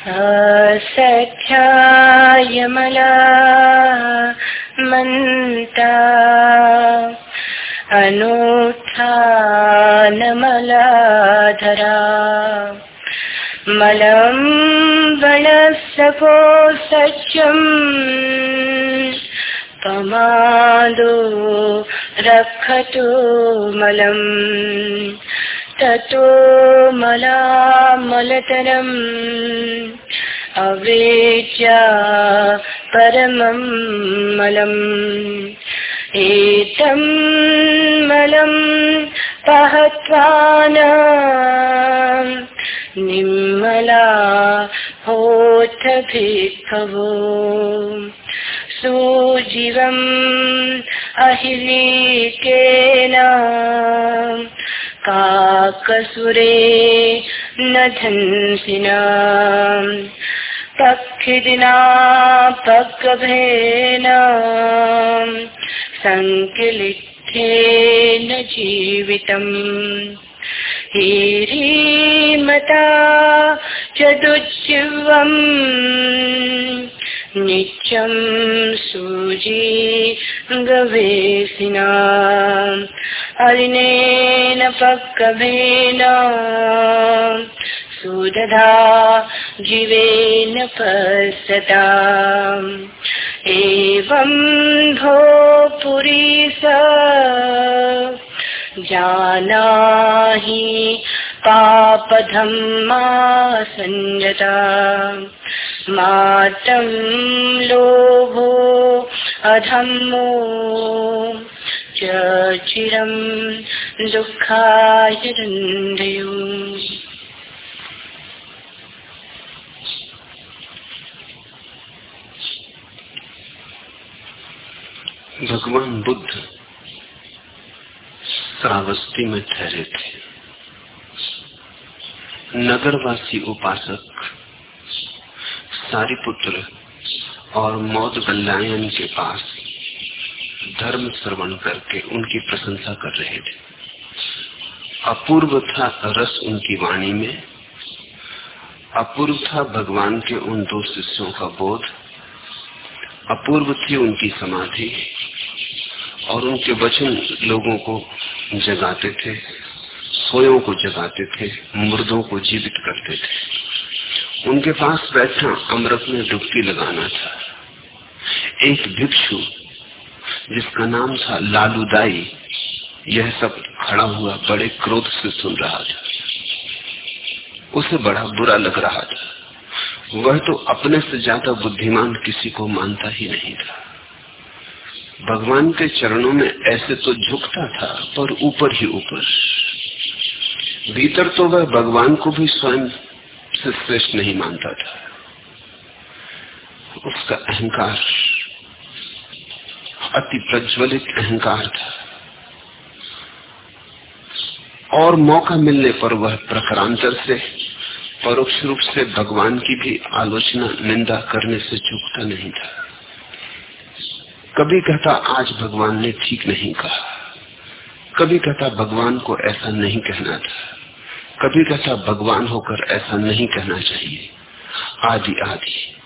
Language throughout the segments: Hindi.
सख्यायमला मन्ता अनुत्थानमलाधरा मलं वणसको सत्यम् पमादो रक्षतु मलम्। ततो मलामलतरम् अवेच्या परमं मलम्। एतं मलं पहत्वान निम्मला होथ भिक्खवो सुजीवम् अहिलीकेन काकसुरे न धंसिना पक्षिदिना पक्कभेन। सङ्किलिठेन जीवितम्। हीरीमता च दुज्जिह्वम् नित्यं सूजी गवेशिना अरिणेन पक्कभेन सुदधा जीवेन पश्यता। एवं भो पुरीस जानाहि पापधम्मा संयता मातं लोभो अधम्मो। च चिरं भगवान बुद्ध श्रावस्ती में ठहरे थे। नगरवासी उपासक, सारी पुत्र और मौत गल्यायन के पास धर्म श्रवण करके उनकी प्रशंसा कर रहे थे। अपूर्व था रस उनकी वाणी में, अपूर्व था भगवान के उन दो शिष्यों का बोध, अपूर्व थी उनकी समाधि, और उनके वचन लोगों को जगाते थे, सोयों को जगाते थे मुर्दों को जीवित करते थे। उनके पास बैठना अमृत में डुबकी लगाना था। एक भिक्षु जिसका नाम था लालूदाई। यह सब खड़ा हुआ बड़े क्रोध से सुन रहा था। उसे बड़ा बुरा लग रहा था। वह तो अपने से ज़्यादा बुद्धिमान किसी को मानता ही नहीं था। भगवान के चरणों में ऐसे तो झुकता था, पर ऊपर ही ऊपर। भीतर तो वह भगवान को भी स्वयं से श्रेष्ठ नहीं मानता था। उसका अहंकार अति प्रज्वलित अहंकार था। और मौका मिलने पर वह प्रकरांतर से, परोक्ष रूप से भगवान की भी आलोचना, निंदा करने से चूकता नहीं था। कभी कहता, आज भगवान ने ठीक नहीं कहा। कभी कहता, भगवान को ऐसा नहीं कहना था। कभी कहता, भगवान होकर ऐसा नहीं कहना चाहिए। आदि आदि।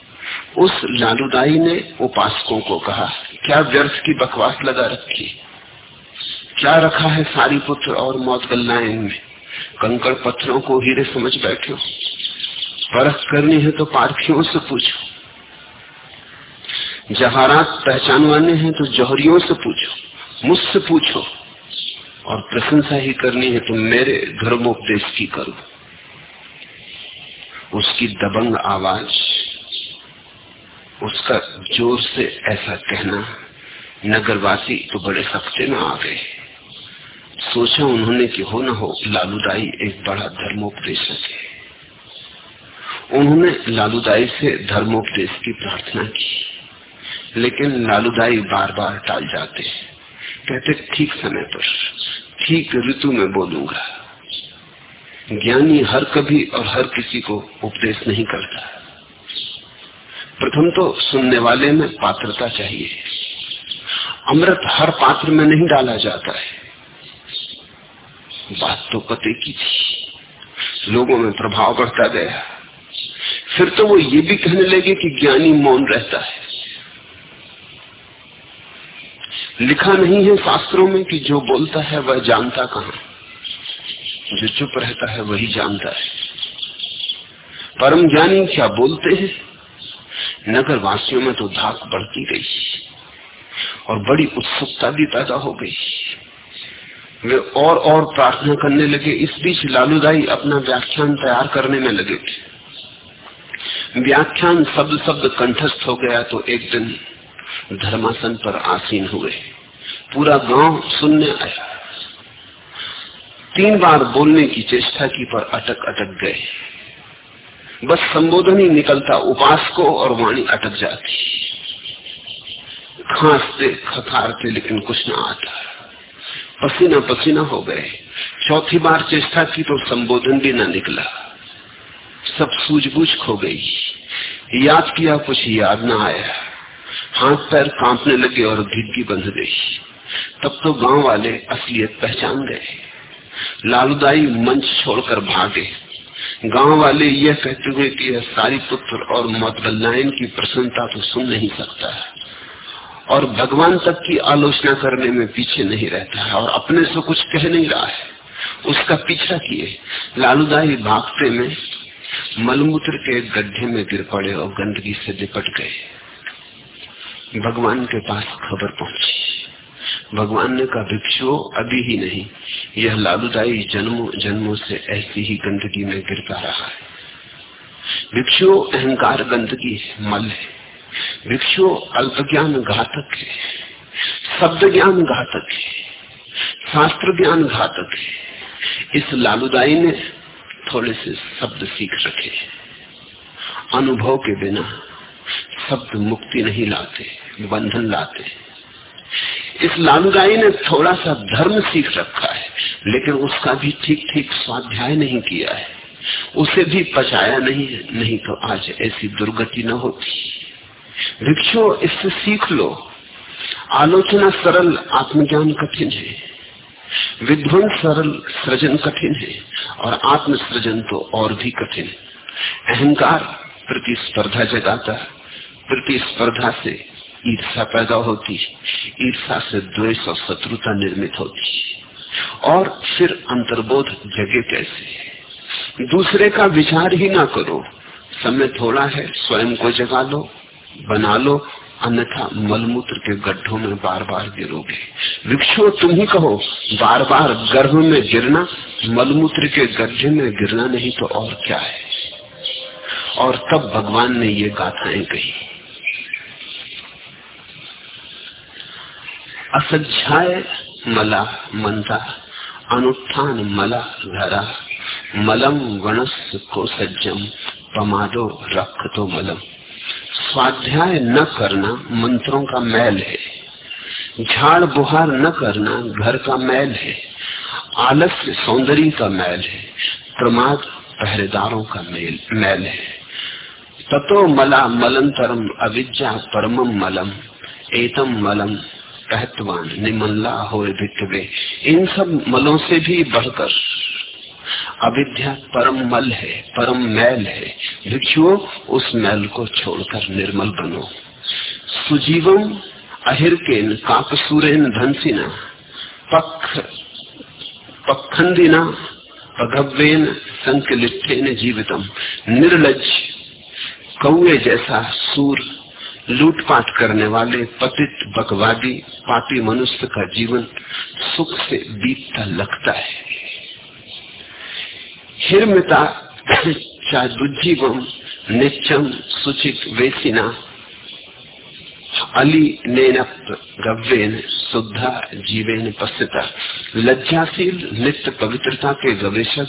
उस लालूदाई ने उपासकों को कहा, क्या व्यर्थ की बकवास लगा रखी? क्या रखा है सारी पुत्र और मौत गलनायन में कंकड़ पत्थरों को हीरे समझ बैठे हो। परख करनी है तो पारखियों से पूछो। जहारात पहचानवाने हैं तो जौहरियों से पूछो। मुझसे पूछो। और प्रशंसा ही करनी है तो मेरे धर्मोपदेश की करो। उसकी दबंग आवाज़ उसका ज़ोर से ऐसा कहना, नगरवासी तो बड़े सख्ते में आ गए। सोचा उन्होंने कि हो न हो, लालूदाई एक बड़ा धर्मोपदेशक है। उन्होंने लालूदाई से धर्मोपदेश की प्रार्थना की, लेकिन लालूदाई बार बार टाल जाते कहते, ठीक समय पर, ठीक ऋतु में बोलूँगा। ज्ञानी हर कभी और हर किसी को उपदेश नहीं करता। प्रथम तो सुनने वाले में पात्रता चाहिए। अमृत हर पात्र में नहीं डाला जाता है। बात तो पते की थी। लोगों में प्रभाव बढ़ता गया। फिर तो वो ये भी कहने लगे कि ज्ञानी मौन रहता है। लिखा नहीं है शास्त्रों में कि जो बोलता है वह जानता कहा। जो चुप रहता है वही जानता है। परम ज्ञानी क्या बोलते हैं? नगर वासियों में तो धाक बढ़ती गई। और बड़ी उत्सुकता भी पैदा हो गई। वे और और प्रार्थना करने लगे। इस बीच लालूदाई अपना व्याख्यान तैयार करने में लगे थे। व्याख्यान शब्द शब्द कंठस्थ हो गया तो एक दिन धर्मासन पर आसीन हुए। पूरा गाँव सुनने आया। तीन बार बोलने की चेष्टा की पर अटक अटक गए। बस संबोधन ही निकलता उपास को और वाणी अटक जाती। खांसते, खखारते, लेकिन कुछ ना आता। पसीना पसीना हो गए। चौथी बार चेष्टा की तो संबोधन भी ना निकला। सब सूझबूझ खो गई। याद किया, कुछ याद ना आया। हाथ पैर कांपने लगे और गिग्गी बंध गई। तब तो गाँव वाले असलियत पहचान गए। लालूदाई मंच छोड़कर भागे। गाँव वाले यह कहते हुए कि यह सारी पुत्र और मतबल्लायन की प्रसन्नता तो सुन नहीं सकता है। और भगवान तक की आलोचना करने में पीछे नहीं रहता है और अपने से कुछ कह नहीं रहा है। उसका पीछा किए। लालूदाई भागते में मलमूत्र के गड्ढे में गिर पड़े और गंदगी से निपट गए। भगवान के पास खबर पहुँची। भगवान ने कहा भिक्षु अभी ही नहीं। यह लालूदाई जन्मों जन्मों से ऐसी ही गंदगी में गिरता रहा है। भिक्षु अहंकार गंदगी है, मल है। अल्प ज्ञान घातक है। शब्द ज्ञान घातक है। शास्त्र ज्ञान घातक है। इस लालूदाई ने थोड़े से शब्द सीख रखे अनुभव के बिना शब्द मुक्ति नहीं लाते, बंधन लाते इस लालूदाई ने थोड़ा सा धर्म सीख रखा है, लेकिन उसका भी ठीक ठीक स्वाध्याय नहीं किया है। उसे भी पचाया नहीं है, नहीं तो आज ऐसी दुर्गति न होती। भिक्षु इससे सीख लो। आलोचना सरल, आत्मज्ञान कठिन है। विध्वंस सरल, सृजन कठिन है, और आत्म सृजन तो और भी कठिन। अहंकार प्रतिस्पर्धा जगाता, प्रतिस्पर्धा से ईर्षा पैदा होती ईर्षा से द्वेष और शत्रुता निर्मित होती और फिर अंतर्बोध जगे कैसे दूसरे का विचार ही ना करो समय थोड़ा है स्वयं को जगा लो बना लो अन्यथा मलमूत्र के गड्ढों में बार बार गिरोगे विक्षो तुम ही कहो बार बार गर्भ में गिरना मलमूत्र के गड्ढे में गिरना नहीं तो और क्या है और तब भगवान ने ये गाथाएँ कही असज्जाय मला मनता अनुत्थान मला घरा मलम गणस को सज्जम पमादो रख तो मलम स्वाध्याय न करना मंत्रों का मैल है, झाड़ बुहार न करना घर का मैल है, आलस्य सौंदर्य का मैल है, प्रमाद पहरेदारों का मेल, मैल है। ततो मला मलंतरम अविद्या परमम मलम, एतम मलम कहतवान निमल्ला हो भिक्वे इन सब मलों से भी बढ़कर अविद्या परम मल है, परम मैल है। भिक्षुओं उस मैल को छोड़कर निर्मल बनो। सुजीवम अहिरकेन काकसूरेन धनसिना, पख पखंदिना पगव्वेन संकलिप्तेन जीवितम। निर्लज कौए जैसा सूर लूटपाट करने वाले, पतित, बकवादी, पापी मनुष्य का जीवन सुख से बीतता लगता है। हिरमिता चादुजीवम नित्यम सुचित वेसिना, अली नेनप गव्यन शुद्धा जीवेन पश्यता। लज्जाशील, नित्य पवित्रता के गवेशक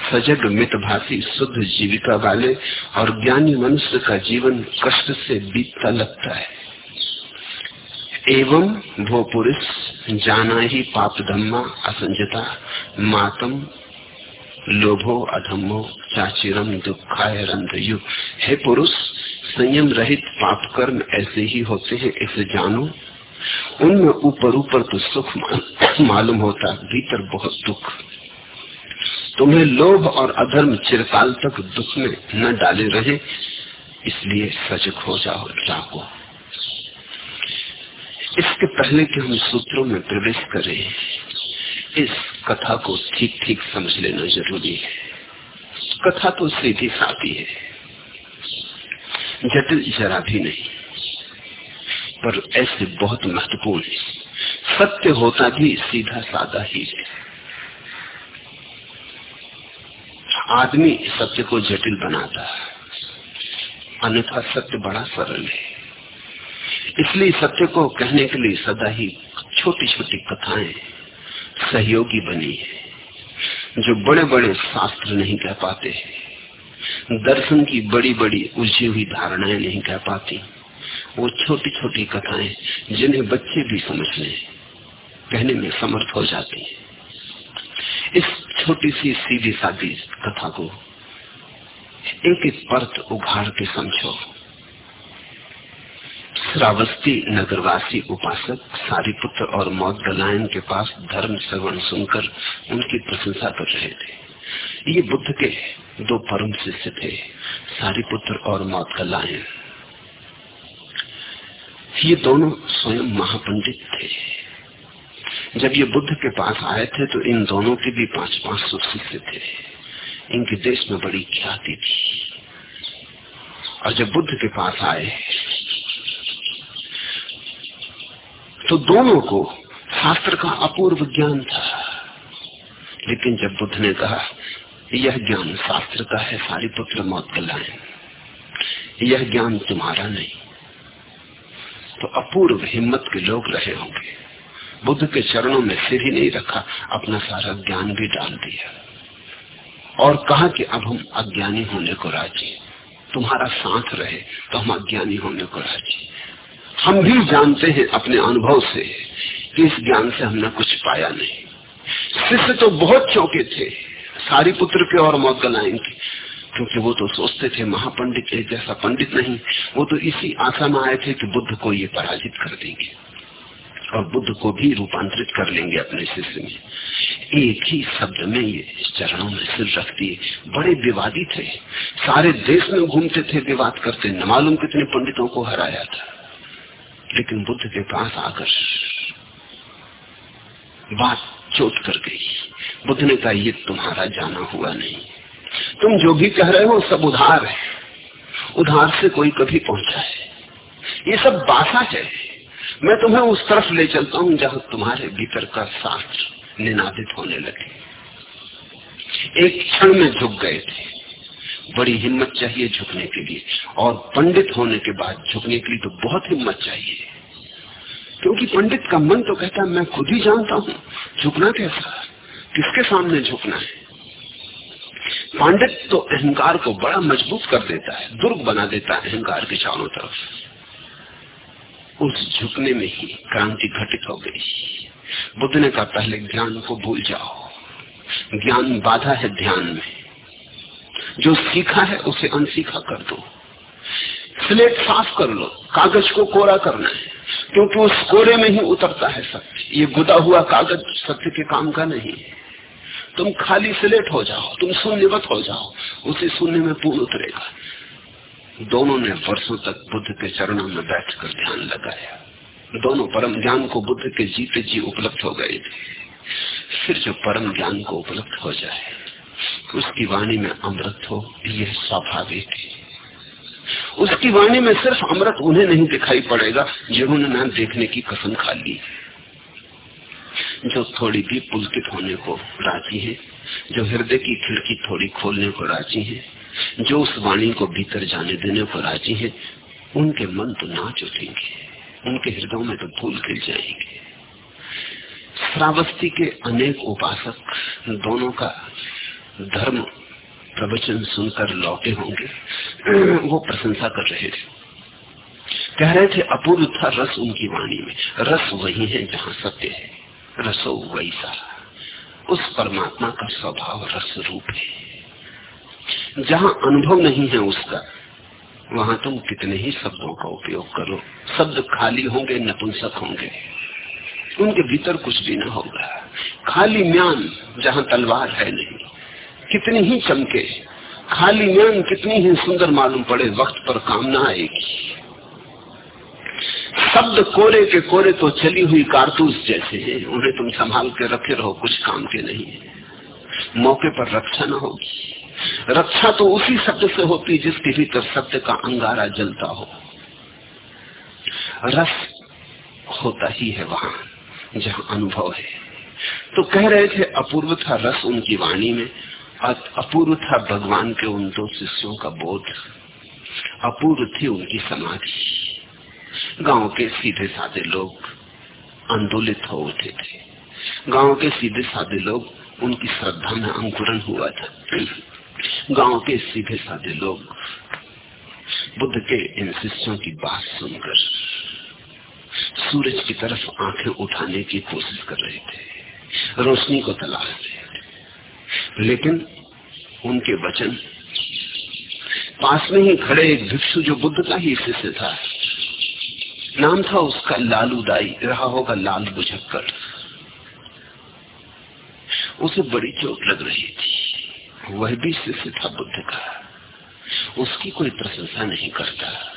सजग मितभाषी, शुद्ध जीविका वाले और ज्ञानी मनुष्य का जीवन कष्ट से बीतता लगता है। एवं भो पुरुष जाना ही पाप धम्मा, असंजता, मातम, लोभो अधमो चाचिरम, दुखाय रंधयु हे पुरुष, संयम रहित पाप कर्म ऐसे ही होते हैं, इसे जानो। उनमें ऊपर ऊपर तो सुख मालूम होता, भीतर बहुत दुख। तुम्हें लोभ और अधर्म चिरकाल तक दुख में न डाले रहे, इसलिए सजग हो जाओ, जागो। इसके पहले कि हम सूत्रों में प्रवेश करें, इस कथा को ठीक ठीक समझ लेना ज़रूरी है। कथा तो सीधी सादी है, जटिल जरा भी नहीं, पर ऐसे बहुत महत्वपूर्ण है सत्य होता भी सीधा सादा ही है। आदमी सत्य को जटिल बनाता है। अन्यथा सत्य बड़ा सरल है। इसलिए सत्य को कहने के लिए सदा ही छोटी छोटी कथाएँ सहयोगी बनी है, जो बड़े बड़े शास्त्र नहीं कह पाते दर्शन की बड़ी बड़ी उलझी हुई धारणाएँ नहीं कह पाती। वो छोटी छोटी कथाएँ जिन्हें बच्चे भी समझ कहने में समर्थ हो जाती है। इस छोटी सी सीधी सादी कथा को एक एक परत उघाड़ के समझो। श्रावस्ती नगरवासी उपासक सारी पुत्र और मौत गलायन के पास धर्म श्रवण सुनकर उनकी प्रशंसा कर रहे थे। ये बुद्ध के दो परम शिष्य थे सारी पुत्र और मौत गलायन ये दोनों स्वयं महापंडित थे। जब ये बुद्ध के पास आए थे तो इन दोनों के भी पाँच पाँच सौ शिष्य थे। इनके देश में बड़ी ख्याति थी। और जब बुद्ध के पास आए तो दोनों को शास्त्र का अपूर्व ज्ञान था। लेकिन जब बुद्ध ने कहा, यह ज्ञान शास्त्र का है, सारी पुत्र मौत कलाएँ यह ज्ञान तुम्हारा नहीं। तो अपूर्व हिम्मत के लोग रहे होंगे। बुद्ध के चरणों में सिर ही नहीं रखा, अपना सारा ज्ञान भी डाल दिया। और कहा कि अब हम अज्ञानी होने को राज़ी तुम्हारा साथ रहे तो हम अज्ञानी होने को राज़ी हम भी जानते हैं अपने अनुभव से कि इस ज्ञान से हमने कुछ पाया नहीं। शिष्य तो बहुत चौके थे, सारी पुत्र के और मौत गलाएँ के क्योंकि वो तो सोचते थे महापंडित जैसा पंडित नहीं, वो तो इसी आशा में आए थे कि बुद्ध को ये पराजित कर देंगे। और बुद्ध को भी रूपांतरित कर लेंगे अपने शिष्य में। एक ही शब्द में ये चरणों में सिर रख दिए बड़े विवादी थे। सारे देश में घूमते थे, विवाद करते। न मालूम कितने पंडितों को हराया था। लेकिन बुद्ध के पास आकर बात चोट कर गई। बुद्ध ने कहा, ये तुम्हारा जाना हुआ नहीं। तुम जो भी कह रहे हो, सब उधार है। उधार से कोई कभी पहुँचा है। ये सब बासा है। मैं तुम्हें उस तरफ़ ले चलता हूँ जहाँ तुम्हारे भीतर का शास्त्र निनादित होने लगे। एक क्षण में झुक गए थे। बड़ी हिम्मत चाहिए झुकने के लिए, और पंडित होने के बाद झुकने के लिए तो बहुत हिम्मत चाहिए। क्योंकि पंडित का मन तो कहता है, मैं खुद ही जानता हूँ झुकना कैसा किसके सामने झुकना है? पंडित तो अहंकार को बड़ा मज़बूत कर देता है, दुर्ग बना देता है अहंकार के चारों तरफ़। उस झुकने में ही क्रांति घटित हो गई। बुद्ध ने कहा, पहले ज्ञान को भूल जाओ। ज्ञान बाधा है ध्यान में। जो सीखा है, उसे अनसीखा कर दो। स्लेट साफ़ कर लो। कागज़ को कोरा करना है। क्योंकि उस कोरे में ही उतरता है सत्य। ये गुदा हुआ कागज़ सत्य के काम का नहीं है। तुम खाली स्लेट हो जाओ। तुम शून्यवत हो जाओ। उसे शून्य में पूर्ण उतरेगा। दोनों ने वर्षों तक बुद्ध के चरणों में बैठकर ध्यान लगाया। दोनों परम ज्ञान को बुद्ध के जीते जी उपलब्ध हो गए थे। फिर जो परम ज्ञान को उपलब्ध हो जाए, उसकी वाणी में अमृत हो यह स्वाभाविक है। उसकी वाणी में सिर्फ़ अमृत उन्हें नहीं दिखाई पड़ेगा, जिन्होंने न देखने की कसम खा ली। जो थोड़ी भी पुलकित होने को राज़ी है, जो हृदय की खिड़की थोड़ी खोलने को राज़ी है जो उस वाणी को भीतर जाने देने को राज़ी है, उनके मन तो नाच उठेंगे उनके हृदय में तो फूल खिल जाएँगे। श्रावस्ती के अनेक उपासक दोनों का धर्म प्रवचन सुनकर लौटे होंगे, वो प्रशंसा कर रहे थे। कह रहे थे, अपूर्व था रस उनकी वाणी में, रस वही है जहाँ सत्य है, रसो वही वैसा, उस परमात्मा का स्वभाव रस रूप है। जहाँ अनुभव नहीं है उसका, वहाँ तुम कितने ही शब्दों का उपयोग करो। शब्द खाली होंगे, नपुंसक होंगे। उनके भीतर कुछ भी ना होगा। खाली म्यान जहाँ तलवार है नहीं, कितनी ही चमके। खाली ज्ञान कितनी ही सुंदर मालूम पड़े, वक्त पर काम ना आएगी। शब्द कोरे के कोरे तो चली हुई कारतूस जैसे हैं, उन्हें तुम संभाल के रखे रहो, कुछ काम के नहीं है। मौके पर रक्षा न होगी। रक्षा तो उसी शब्द से होती जिसके भीतर सत्य का अंगारा जलता हो। रस होता ही है वहाँ, जहाँ अनुभव है। तो कह रहे थे, अपूर्व था रस उनकी वाणी में अपूर्व था भगवान के उन दो शिष्यों का बोध। अपूर्व थी उनकी समाधि। गाँव के सीधे साधे लोग आंदोलित हो उठे थे। गाँव के सीधे साधे लोग उनकी श्रद्धा में अंकुरन हुआ था। गाँव के सीधे साधे लोग बुद्ध के इन शिष्यों की बात सुनकर सूरज की तरफ़ आँखें उठाने की कोशिश कर रहे थे, रोशनी को तलाश रहे थे। लेकिन उनके वचन पास में ही खड़े एक भिक्षु जो बुद्ध का ही शिष्य था, नाम था उसका लालू दाई, रहा होगा लाल बुझक्कर उसे बड़ी चोट लग रही थी। वह भी शिष्य था बुद्ध का। उसकी कोई प्रशंसा नहीं करता।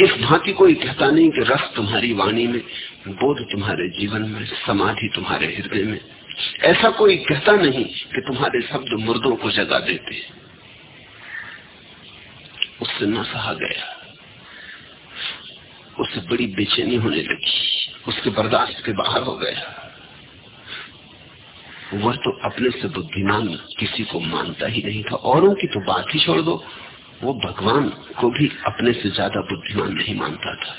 इस भांति कोई कहता नहीं कि रस तुम्हारी वाणी में, बोध तुम्हारे जीवन में, समाधि तुम्हारे हृदय में। ऐसा कोई कहता नहीं कि तुम्हारे शब्द मुर्दों को जगा देते। उससे न सहा गया। उससे बड़ी बेचैनी होने लगी। उसके बर्दाश्त के बाहर हो गया। वह तो अपने से बुद्धिमान किसी को मानता ही नहीं था। औरों की तो बात ही छोड़ दो। वो भगवान को भी अपने से ज़्यादा बुद्धिमान नहीं मानता था।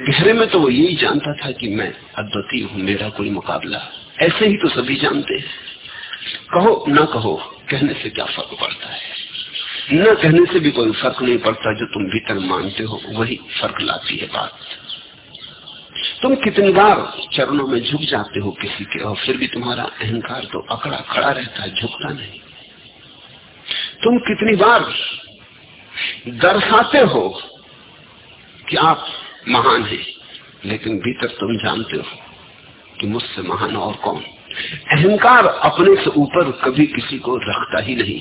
गहरे में तो वो यही जानता था कि मैं अद्वितीय हूँ, मेरा कोई मुकाबला। ऐसे ही तो सभी जानते हैं। कहो, न कहो, कहने से क्या फ़र्क पड़ता है? न कहने से भी कोई फ़र्क नहीं पड़ता। जो तुम भीतर मानते हो, वही फ़र्क लाती है बात। तुम कितनी बार चरणों में झुक जाते हो किसी के, और फिर भी तुम्हारा अहंकार तो अकड़ा खड़ा रहता है, झुकता नहीं। तुम कितनी बार दर्शाते हो कि आप महान हैं, लेकिन भीतर तुम जानते हो कि मुझसे महान और कौन। अहंकार अपने से ऊपर कभी किसी को रखता ही नहीं।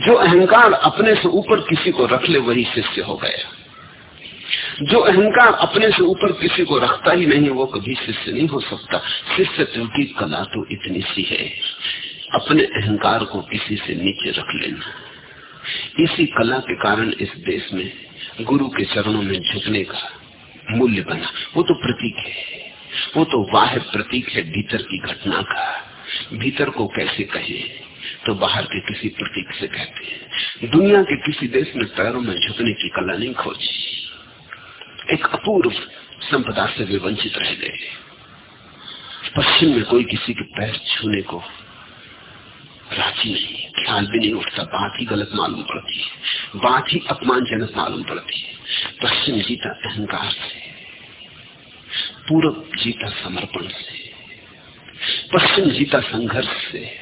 जो अहंकार अपने से ऊपर किसी को रख ले, वही शिष्य हो गया। जो अहंकार अपने से ऊपर किसी को रखता ही नहीं, वो कभी शिष्य नहीं हो सकता। शिष्य की कला तो इतनी सी है। अपने अहंकार को किसी से नीचे रख लेना। इसी कला के कारण इस देश में गुरु के चरणों में झुकने का मूल्य बना। वो तो प्रतीक है। वो तो वाह प्रतीक है भीतर की घटना का। भीतर को कैसे कहे? तो बाहर के किसी प्रतीक से कहते हैं। दुनिया के किसी देश में पैरों में झुकने की कला नहीं खोजी। एक अपूर्व संपदा से वे वंचित रह गए। पश्चिम में कोई किसी के पैर छूने को राज़ी नहीं। ख्याल भी नहीं उठता। बात ही गलत मालूम पड़ती है। बात ही अपमानजनक मालूम पड़ती है। पश्चिम जीता अहंकार से, पूरब जीता समर्पण से, पश्चिम जीता संघर्ष से,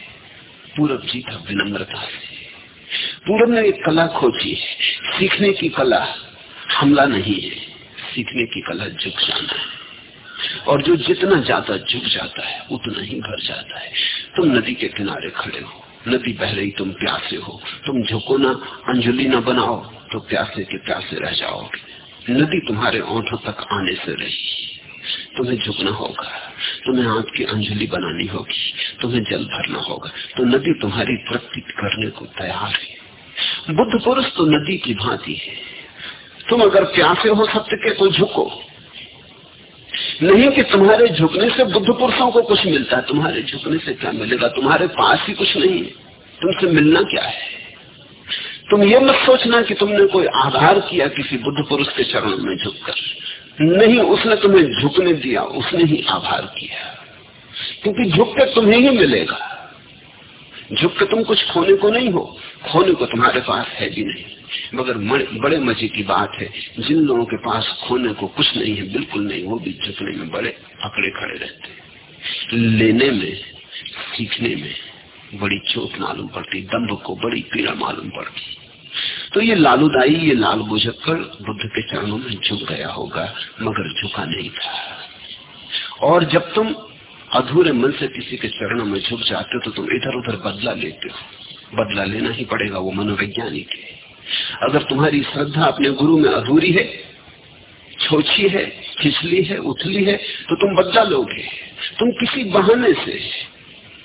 पूरब जीता विनम्रता से। पूरब ने एक कला खोजी सीखने की कला हमला नहीं है। सीखने की कला झुक जाना है। और जो जितना ज़्यादा झुक जाता है, उतना ही भर जाता है। तुम नदी के किनारे खड़े हो, नदी बह रही तुम प्यासे हो। तुम झुको ना अंजलि ना बनाओ तो प्यासे के प्यासे रह जाओगे। नदी तुम्हारे ओंठों तक आने से रही तुम्हें झुकना होगा, तुम्हें हाथ की अंजलि बनानी होगी, तुम्हें जल भरना होगा। तो नदी तुम्हारी तृप्ति करने को तैयार है। बुद्ध पुरुष तो नदी की भांति है। तुम अगर प्यासे हो सत्य के तो झुको। नहीं कि तुम्हारे झुकने से बुद्ध पुरुषों को कुछ मिलता है। तुम्हारे झुकने से क्या मिलेगा? तुम्हारे पास ही कुछ नहीं है। तुमसे मिलना क्या है? तुम ये मत सोचना कि तुमने कोई आधार किया किसी बुद्ध पुरुष के चरणों में झुककर। नहीं, उसने तुम्हें झुकने दिया, उसने ही आभार किया। क्योंकि झुक के तुम्हें ही मिलेगा। झुक के तुम कुछ खोने को नहीं हो। खोने को तुम्हारे पास है भी नहीं। मगर बड़े मज़े की बात है। जिन लोगों के पास खोने को कुछ नहीं है, बिल्कुल नहीं, वो भी झुकने में बड़े अकड़े खड़े रहते लेने में, सीखने में बड़ी चोट मालूम पड़ती दम्भ को बड़ी पीड़ा मालूम पड़ती। तो ये लालूदाई, ये लाल बुझक्कर बुद्ध के चरणों में झुक गया होगा, मगर झुका नहीं था। और जब तुम अधूरे मन से किसी के चरणों में झुक जाते हो तो तुम इधर उधर बदला लेते हो। बदला लेना ही पड़ेगा वो मनोवैज्ञानिक है। अगर तुम्हारी श्रद्धा अपने गुरु में अधूरी है छोची है, खिचली है, उथली है तो तुम बदला लोगे तुम किसी बहाने से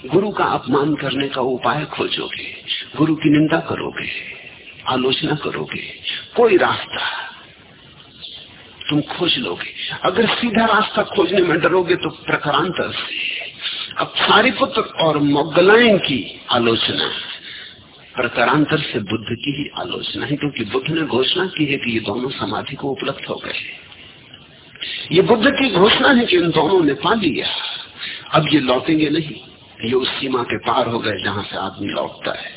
गुरु का अपमान करने का उपाय खोजोगे, गुरु की निंदा करोगे, आलोचना करोगे, कोई रास्ता तुम खोज लोगे। अगर सीधा रास्ता खोजने में डरोगे तो प्रकारांतर से अब सारी पुत्र और मोगलाइन की आलोचना। प्रकारांतर से बुद्ध की ही आलोचना है, क्योंकि बुद्ध ने घोषणा की है कि ये दोनों समाधि को उपलब्ध हो गए ये बुद्ध की घोषणा है कि इन दोनों ने पा लिया। अब ये लौटेंगे नहीं, ये उस सीमा के पार हो गए जहाँ से आदमी लौटता है।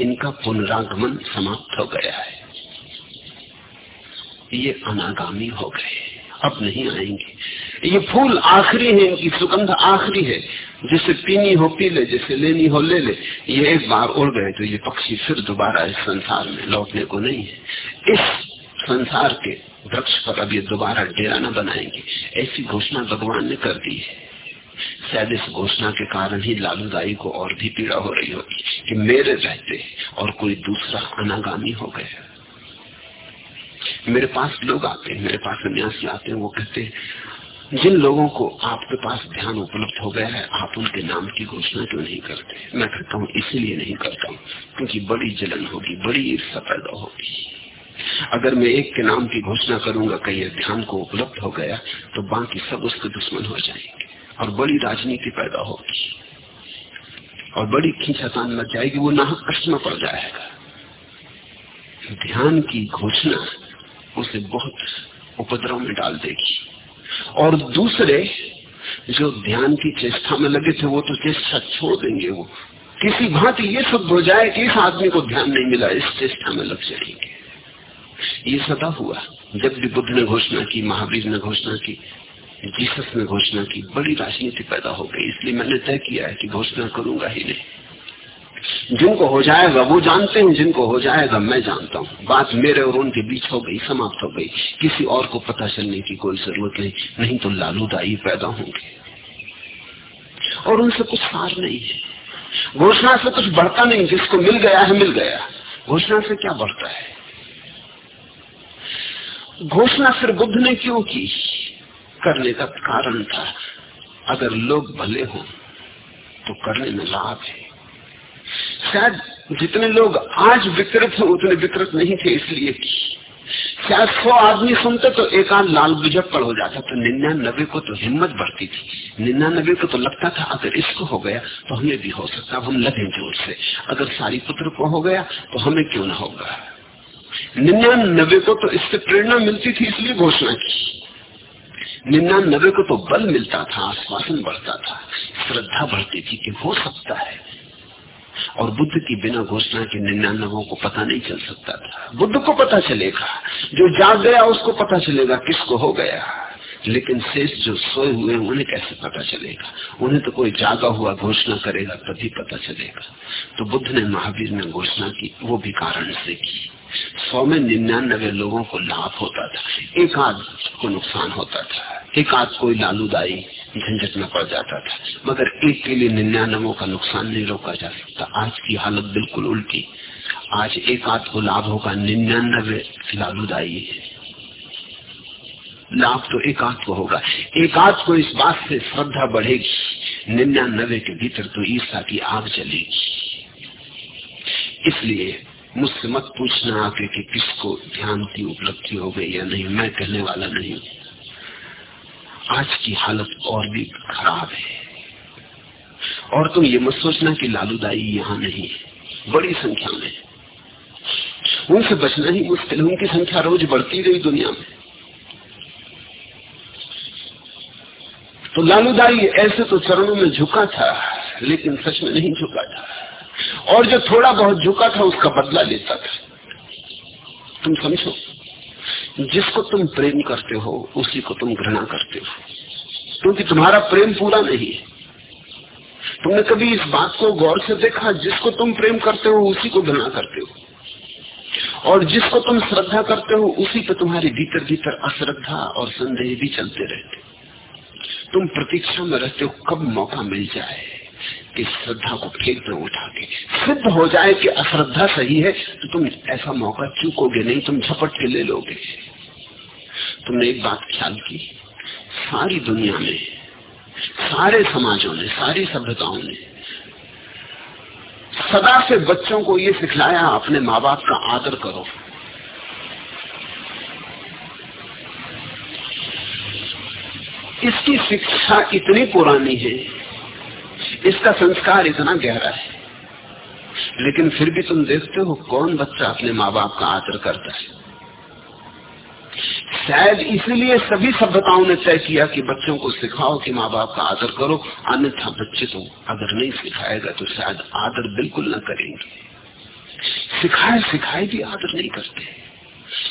इनका पुनरागमन समाप्त हो गया है। ये अनागामी हो गए अब नहीं आएँगे। ये फूल आखिरी है, इनकी सुगंध आखिरी है। जिसे पीनी हो पी ले, जिसे लेनी हो ले ले, ये एक बार उड़ गए तो ये पक्षी फिर दोबारा इस संसार में लौटने को नहीं है। इस संसार के वृक्ष पर अब ये दोबारा डेरा न बनाएँगे। ऐसी घोषणा भगवान ने कर दी है। शायद इस घोषणा के कारण ही लालूदाई को और भी पीड़ा हो रही होगी कि मेरे रहते और कोई दूसरा अनागामी हो गया। मेरे पास लोग आते हैं, मेरे पास सन्यासी आते हैं, वो कहते हैं जिन लोगों को आपके पास ध्यान उपलब्ध हो गया है, आप उनके नाम की घोषणा क्यों नहीं करते? मैं कहता हूँ, इसीलिए नहीं करता हूँ, क्योंकि बड़ी जलन होगी, बड़ी ईर्षा पैदा होगी। अगर मैं एक के नाम की घोषणा करूँगा, कहीं ध्यान को उपलब्ध हो गया तो बाकी सब उसके दुश्मन हो जाएँगे, और बड़ी राजनीति पैदा होगी। और बड़ी खींचातान मच जाएगी, वो नाहक कष्ट में पड़ जाएगा। ध्यान की घोषणा उसे बहुत उपद्रव में डाल देगी। और दूसरे, जो ध्यान की चेष्टा में लगे थे, वो तो चेष्टा छोड़ देंगे वो। किसी भांति ये सब हो जाए कि इस आदमी को ध्यान नहीं मिला, इस चेष्टा में लग जाएँगे। ये सदा हुआ, जब भी बुद्ध ने घोषणा की, महावीर ने घोषणा की, जीसस ने घोषणा की, बड़ी राजनीति पैदा हो गई, इसलिए मैंने तय किया है कि घोषणा करूँगा ही नहीं। जिनको हो जाएगा, वो जानते हैं, जिनको हो जाएगा, मैं जानता हूँ। बात मेरे और उनके बीच हो गई, समाप्त हो गई। किसी और को पता चलने की कोई ज़रूरत नहीं नहीं तो लालूदाई पैदा होंगे। और उनसे कुछ सार नहीं है। घोषणा से कुछ बढ़ता नहीं, जिसको मिल गया है, मिल गया। घोषणा से क्या बढ़ता है? घोषणा फिर बुद्ध ने क्यों की? करने का कारण था। अगर लोग भले हों तो करने में लाभ है। शायद जितने लोग आज विकृत हैं, उतने विकृत नहीं थे इसलिए शायद सौ आदमी सुनते तो एक आध लाल बुझक्कड़ हो जाता। तो निन्यानबे को तो हिम्मत बढ़ती थी। निन्यानबे को तो लगता था, अगर इसको हो गया तो हमें भी हो सकता हम लगे ज़ोर से। अगर सारी पुत्र को हो गया तो हमें क्यों ना होगा? निन्यानबे को तो इससे प्रेरणा मिलती थी, इसलिए घोषणा की। निन्यानबे को तो बल मिलता था, आश्वासन बढ़ता था, श्रद्धा बढ़ती थी कि हो सकता है। और बुद्ध की बिना घोषणा के निन्यानवों को पता नहीं चल सकता था। बुद्ध को पता चलेगा। जो जाग गया, उसको पता चलेगा किसको हो गया। लेकिन शेष जो सोए हुए उन्हें कैसे पता चलेगा? उन्हें तो कोई जागा हुआ घोषणा करेगा, तभी पता चलेगा। तो बुद्ध ने महावीर ने घोषणा की, वो भी कारण से की। सौ में निन्यानबे लोगों को लाभ होता था। एक आध को नुकसान होता था। एक आध कोई लालूदाई झंझट में पड़ जाता था। मगर एक के लिए निन्यानवों का नुकसान नहीं रोका जा सकता। आज की हालत बिल्कुल उल्टी। आज एक आध को लाभ होगा निन्यानबे लालूदाई। है लाभ तो एक आध को होगा। एक आध को इस बात से श्रद्धा बढ़ेगी। निन्यानबे के भीतर तो ईर्षा की आग चलेगी इसलिए मुझसे मत पूछना आके कि किसको ध्यान की उपलब्धि हो गई या नहीं, मैं कहने वाला नहीं आज की हालत और भी खराब है। और तुम ये मत सोचना कि लालूदाई यहाँ नहीं है, बड़ी संख्या में उनसे बचना ही मुश्किल है, उनकी संख्या रोज बढ़ती गई दुनिया में। तो लालूदाई ऐसे तो चरणों में झुका था, लेकिन सच में नहीं झुका था। और जो थोड़ा बहुत झुका था उसका बदला लेता था। तुम समझो, जिसको तुम प्रेम करते हो, उसी को तुम घृणा करते हो। क्योंकि तुम्हारा प्रेम पूरा नहीं है। तुमने कभी इस बात को गौर से देखा, जिसको तुम प्रेम करते हो, उसी को घृणा करते हो। और जिसको तुम श्रद्धा करते हो, उसी पे तुम्हारे भीतर भीतर अश्रद्धा और संदेह भी चलते रहते। तुम प्रतीक्षा में रहते हो, कब मौका मिल जाए? कि श्रद्धा को फेंक दो उठा के सिद्ध हो जाए कि अश्रद्धा सही है तो तुम ऐसा मौका चूकोगे नहीं, तुम झपट के ले लोगे। तुमने एक बात ख्याल की, सारी दुनिया में, सारे समाजों ने, सारी सभ्यताओं ने, सदा से बच्चों को ये सिखलाया, अपने माँ बाप का आदर करो। इसकी शिक्षा इतनी पुरानी है इसका संस्कार इतना गहरा है। लेकिन फिर भी तुम देखते हो कौन बच्चा अपने माँ बाप का आदर करता है। शायद इसलिए सभी सभ्यताओं ने तय किया कि बच्चों को सिखाओ कि माँ बाप का आदर करो, अन्यथा बच्चे तो अगर नहीं सिखाएगा तो शायद आदर बिल्कुल न करेंगे। सिखाए सिखाए भी आदर नहीं करते।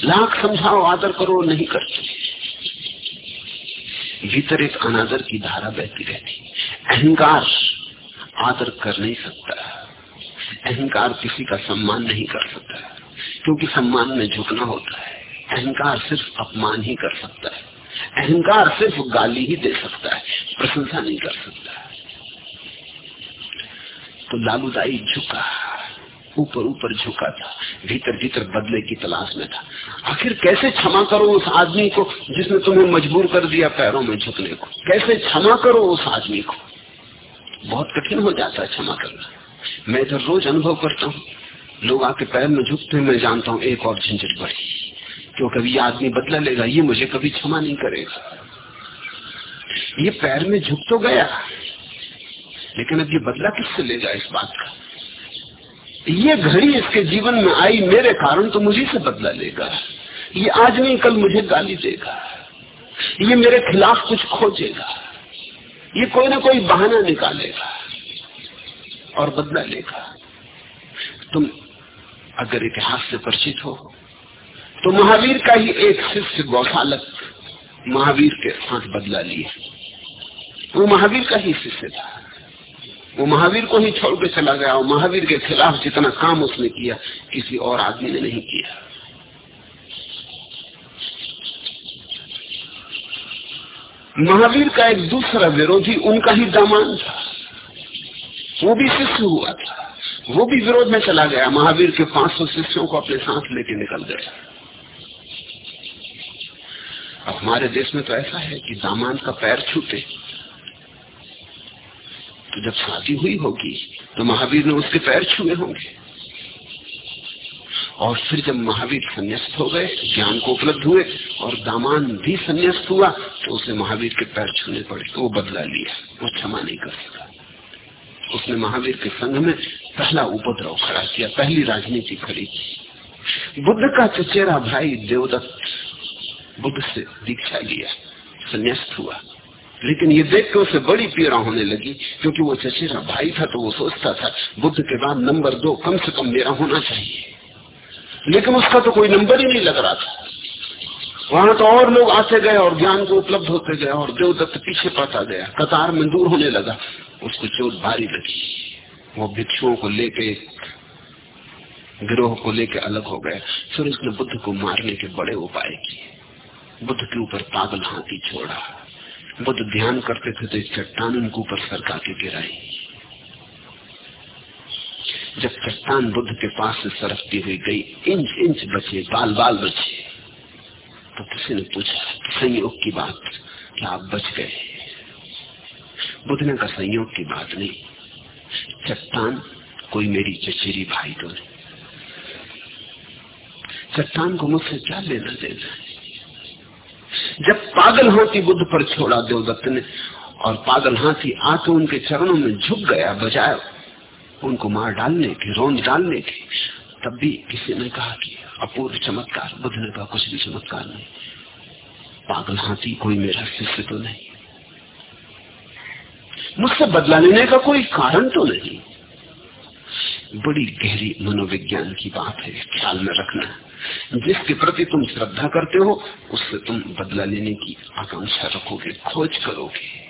लाख समझाओ, आदर करो, नहीं करते। भीतर एक अनादर की धारा बहती रहती अहंकार आदर कर नहीं सकता। अहंकार किसी का सम्मान नहीं कर सकता। क्योंकि सम्मान में झुकना होता है। अहंकार सिर्फ़ अपमान ही कर सकता है। अहंकार सिर्फ़ गाली ही दे सकता है। प्रशंसा नहीं कर सकता। तो लालूदाई झुका। ऊपर ऊपर झुका था। भीतर भीतर बदले की तलाश में था। आखिर कैसे क्षमा करो उस आदमी को जिसने तुम्हें मजबूर कर दिया पैरों में झुकने को? कैसे क्षमा करो उस आदमी को? बहुत कठिन हो जाता है क्षमा करना। मैं इधर रोज अनुभव करता हूँ। लोग आके पैर में झुकते मैं जानता हूँ एक और झंझट बढ़ी क्यों कभी आदमी बदला लेगा? ये मुझे कभी क्षमा नहीं करेगा। ये पैर में झुक तो गया, लेकिन अब ये बदला किससे लेगा इस बात का? ये घड़ी इसके जीवन में आई, मेरे कारण तो मुझे से बदला लेगा। ये आज नहीं, कल मुझे गाली देगा। ये मेरे खिलाफ कुछ खोजेगा। ये कोई ना कोई बहाना निकालेगा और बदला लेगा। तुम अगर इतिहास से परिचित हो तो महावीर का ही एक शिष्य गौशालक महावीर के साथ बदला लिया वो महावीर का ही शिष्य था। वो महावीर को ही छोड़ के चला गया और महावीर के खिलाफ जितना काम उसने किया, किसी और आदमी ने नहीं किया। महावीर का एक दूसरा विरोधी उनका ही दामान था। वो भी शिष्य हुआ था। वो भी विरोध में चला गया। महावीर के 500 शिष्यों को अपने साथ लेके निकल गया अब हमारे देश में तो ऐसा है कि दामान का पैर छूटे तो जब शादी हुई होगी तो महावीर ने उसके पैर छुए होंगे। और फिर जब महावीर संन्यास्त हो गए, ज्ञान को उपलब्ध हुए और दामान भी संन्यास्त हुआ तो उसे महावीर के पैर छूने पड़े तो वो बदला लिया। वो क्षमा नहीं कर सका। उसने महावीर के संघ में पहला उपद्रव खड़ा किया, पहली राजनीति खड़ी की। बुद्ध का चचेरा भाई देवदत्त बुद्ध से दीक्षा लिया, संन्यास्त हुआ। लेकिन ये देख के उसे बड़ी पीड़ा होने लगी, क्योंकि वो चचेरा भाई था तो वो सोचता था, बुद्ध के बाद नंबर दो कम से कम मेरा होना चाहिए। लेकिन उसका तो कोई नंबर ही नहीं लग रहा था। वहाँ तो और लोग आते गए और ज्ञान को उपलब्ध होते गए और देवदत्त पीछे पड़ता गया। कतार में दूर होने लगा। उसको चोट भारी लगी। वो भिक्षुओं को लेके, गिरोह को लेके अलग हो गया फिर उसने बुद्ध को मारने के बड़े उपाय किए। बुद्ध के ऊपर पागल हाथी छोड़ा। बुद्ध ध्यान करते थे तो चट्टान उनके ऊपर सरका के गिराई। जब चट्टान बुद्ध के पास से सरकती हुई गई, इंच इंच बचे, बाल बाल बचे तो किसी ने पूछा, संयोग की बात, क्या आप बच गए? बुद्ध ने कहा, संयोग की बात नहीं, चट्टान कोई मेरी चचेरी भाई तो नहीं। चट्टान को मुझसे क्या लेना देना। जब पागल हाथी बुद्ध पर छोड़ा देवदत्त ने, और पागल हाथी आके उनके चरणों में झुक गया, बजाय उनको मार डालने की रोन डालने की तब भी किसी ने कहा कि अपूर्व चमत्कार, बुद्ध ने कहा, कुछ भी चमत्कार नहीं। पागल हाथी, कोई मेरा शिष्य तो नहीं। मुझसे बदला लेने का कोई कारण तो नहीं। बड़ी गहरी मनोविज्ञान की बात है, ख्याल में रखना। जिसके प्रति तुम श्रद्धा करते हो, उससे तुम बदला लेने की आकांक्षा रखोगे, खोज करोगे।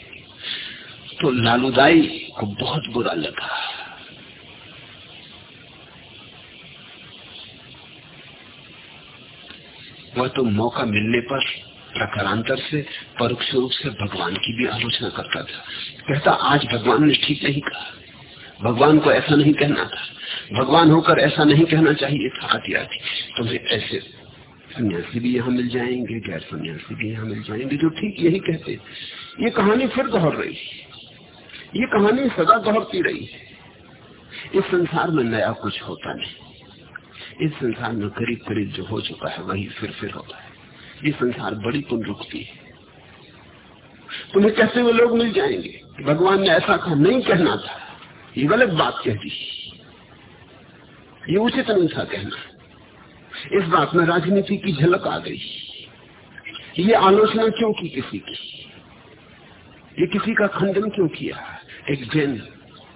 तो लालूदाई को बहुत बुरा लगा। वह तो मौका मिलने पर प्रकारांतर से, परोक्ष रूप से भगवान की भी आलोचना करता था। कहता, आज भगवान ने ठीक नहीं कहा। भगवान को ऐसा नहीं कहना था। भगवान होकर ऐसा नहीं कहना चाहिए था आदि तुम्हें ऐसे सन्यासी भी यहाँ मिल जाएँगे, गैर सन्यासी भी यहाँ मिल जाएँगे, जो ठीक यही कहते ये कहानी फिर दोहर रही ये कहानी सदा दोहरती रही इस संसार में नया कुछ होता नहीं। इस संसार में करीब करीब जो हो चुका है, वही फिर फिर होता है। ये संसार बड़ी पुनरुक्ति है। तुम्हें कैसे हुए लोग मिल जाएँगे? भगवान ने ऐसा कहा, नहीं कहना था। ये गलत बात कह दी। ये उचित नहीं था कहना इस बात में राजनीति की झलक आ गई। ये आलोचना क्यों की किसी की? ये किसी का खंडन क्यों किया? एक जैन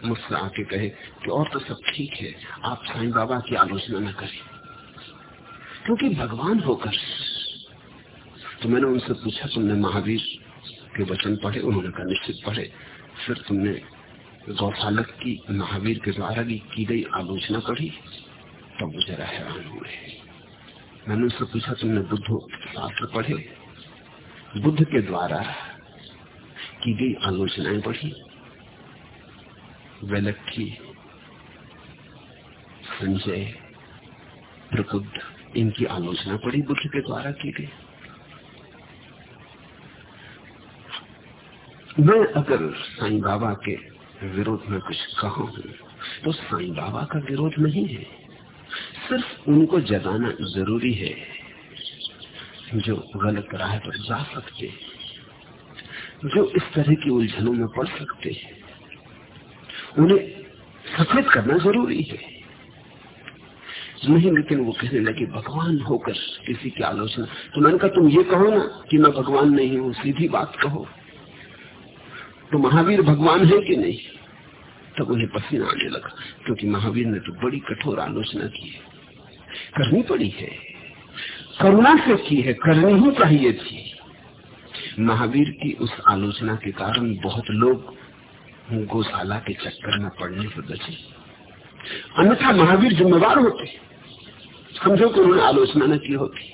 मुझसे आके कहे कि और तो सब ठीक है, आप साईं बाबा की आलोचना न करें। क्योंकि भगवान होकर तो मैंने उनसे पूछा, तुमने महावीर के वचन पढ़े, उन्होंने कहा, निश्चित पढ़े। फिर तुमने गौशालक की, महावीर के द्वारा भी की गई आलोचना पढ़ी तो वो जरा हैरान हुए। मैंने उससे पूछा, तुमने बुद्ध शास्त्र पढ़े? बुद्ध के द्वारा की गई आलोचनाएँ पढ़ी। वेलक्की। संजय, प्रबुद्ध, इनकी आलोचना पढ़ी बुद्ध के द्वारा की गई। मैं अगर साईं बाबा के विरोध में कुछ कहूँ तो साईं बाबा का विरोध नहीं है। सिर्फ़ उनको जगाना ज़रूरी है, जो गलत राह पर जा सकते जो इस तरह की उलझनों में पड़ सकते हैं। उन्हें सफ़ेद करना ज़रूरी है। नहीं, लेकिन वो कहने लगे, भगवान होकर किसी की आलोचना तो मैंने कहा, तुम ये कहो ना कि मैं भगवान नहीं हूँ, सीधी बात कहो। तो महावीर भगवान है कि नहीं? तब उन्हें पसीना आने लगा, क्योंकि महावीर ने तो बड़ी कठोर आलोचना की है। करनी पड़ी है। करुणा से की है, करनी ही चाहिए थी। महावीर की उस आलोचना के कारण बहुत लोग गौशाला के चक्कर में पड़ने से बचे। अन्यथा महावीर जिम्मेवार होते। समझो कि उन्होंने आलोचना न की होती।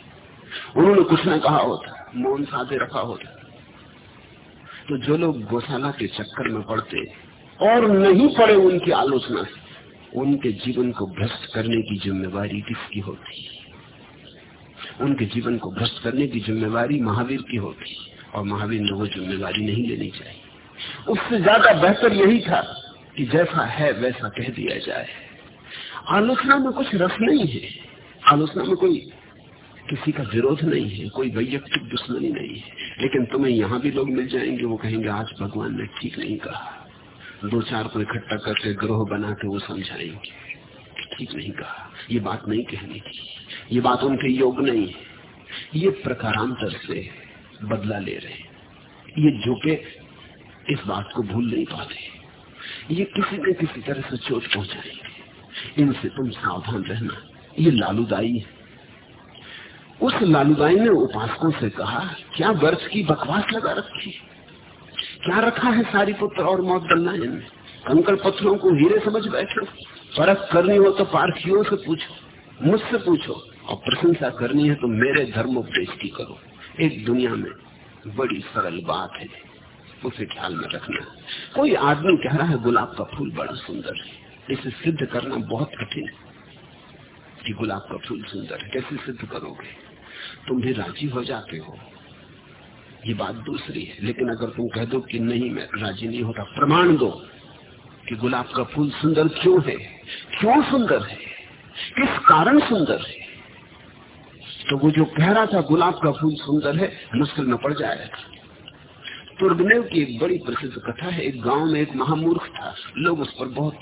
उन्होंने कुछ न कहा होता, मौन साधे रखा होता। तो जो लोग गौशाला के चक्कर में पड़ते और नहीं पड़े उनकी आलोचना उनके जीवन को भ्रष्ट करने की जिम्मेवारी किसकी होती? उनके जीवन को भ्रष्ट करने की जिम्मेवारी महावीर की होती और महावीर ने वो जिम्मेवारी नहीं लेनी चाहिए। उससे ज़्यादा बेहतर यही था कि जैसा है वैसा कह दिया जाए। आलोचना में कुछ रस नहीं है। आलोचना में कोई किसी का विरोध नहीं है, कोई वैयक्तिक दुश्मनी नहीं है। लेकिन तुम्हें यहाँ भी लोग मिल जाएँगे, वो कहेंगे, आज भगवान ने ठीक नहीं कहा। दो चार को इकट्ठा करके ग्रोह बना के वो समझाएँगे ठीक नहीं कहा। ये बात नहीं कहनी थी। ये बात उनके योग नहीं है। ये प्रकारांतर से बदला ले रहे ये झुके इस बात को भूल नहीं पाते। ये किसी न किसी तरह से चोट पहुंचाएँगे। इनसे तुम सावधान रहना। ये लालूदाई है। उस लालूदाई ने उपासकों से कहा, क्या वर्ष की बकवास लगा रखी क्या रखा है सारी पुत्र और मौत बल्लायन में? कंकड़ पत्थरों को हीरे समझ बैठो। परख करनी हो तो पार्थियों से पूछो, मुझसे पूछो, और प्रशंसा करनी है तो मेरे धर्म उपदेश की करो। एक दुनिया में बड़ी सरल बात है। उसे ख्याल में रखना कोई आदमी कह रहा है, गुलाब का फूल बड़ा सुंदर है। इसे सिद्ध करना बहुत कठिन है। कि गुलाब का फूल सुंदर है। कैसे सिद्ध करोगे? तुम भी राज़ी हो जाते हो। ये बात दूसरी है। लेकिन अगर तुम कह दो कि नहीं, मैं राज़ी नहीं होता, प्रमाण दो कि गुलाब का फूल सुंदर क्यों है? क्यों सुंदर है? किस कारण सुंदर है? तो वो जो कह रहा था, गुलाब का फूल सुंदर है, मुश्किल में पड़ जाएगा। तुर्गनेव की एक बड़ी प्रसिद्ध कथा है। एक गाँव में एक महामूर्ख था। लोग उस पर बहुत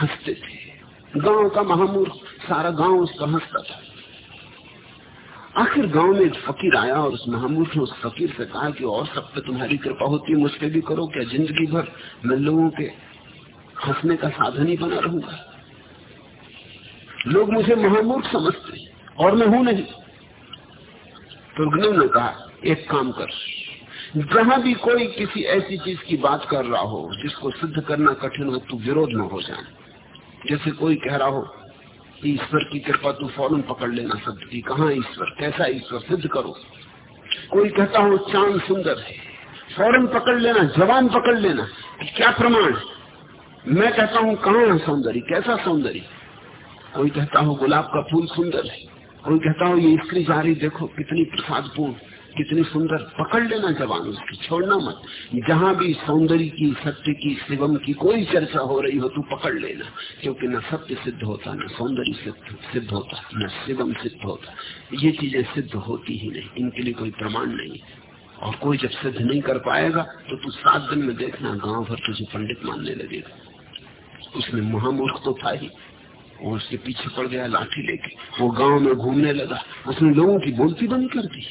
हँसते थे। गाँव का महामूर्ख, सारा गाँव उस पर हंसता था। आखिर गाँव में एक फकीर आया और उस महामूर्ख ने उस फकीर से कहा कि और सब पे तुम्हारी कृपा होती है, मुझ पर भी करो क्या? ज़िंदगी भर मैं लोगों के हंसने का साधन ही बना रहूँगा। लोग मुझे महामूर्ख समझते और मैं हूँ नहीं। तुर्गनेव ने कहा, एक काम कर। जहाँ भी कोई किसी ऐसी चीज़ की बात कर रहा हो, जिसको सिद्ध करना कठिन हो, तू विरोध न हो जाए। जैसे कोई कह रहा हो कि ईश्वर की कृपा तू फ़ौरन पकड़ लेना शब्द की। कहा ईश्वर? कैसा ईश्वर? सिद्ध करो। कोई कहता हो, चाँद सुंदर है। फ़ौरन पकड़ लेना, जवान पकड़ लेना क्या प्रमाण? मैं कहता हूँ, कहाँ है सौंदर्य? कैसा सौंदर्य? कोई कहता हो, गुलाब का फूल सुंदर है। कोई कहता हो, ये स्त्री जा रही, देखो, कितनी प्रसादपूर्ण। कितनी सुंदर पकड़ लेना जवान उसकी, छोड़ना मत। जहाँ भी सौंदर्य की, सत्य की, शिवम की कोई चर्चा हो रही हो, तू पकड़ लेना। क्योंकि न सत्य सिद्ध होता, न सौंदर्य सिद्ध होता, न शिवम सिद्ध होता। ये चीज़ें सिद्ध होती ही नहीं, इनके लिए कोई प्रमाण नहीं और कोई जब सिद्ध नहीं कर पाएगा तो तू सात दिन में देखना, गाँव भर तुझे पंडित मानने लगेगा। उसमें महामूर्ख तो था ही, वो उसके पीछे पड़ गया, लाठी लेके, वो गाँव में घूमने लगा। उसने लोगों की बोलती बंद कर दी।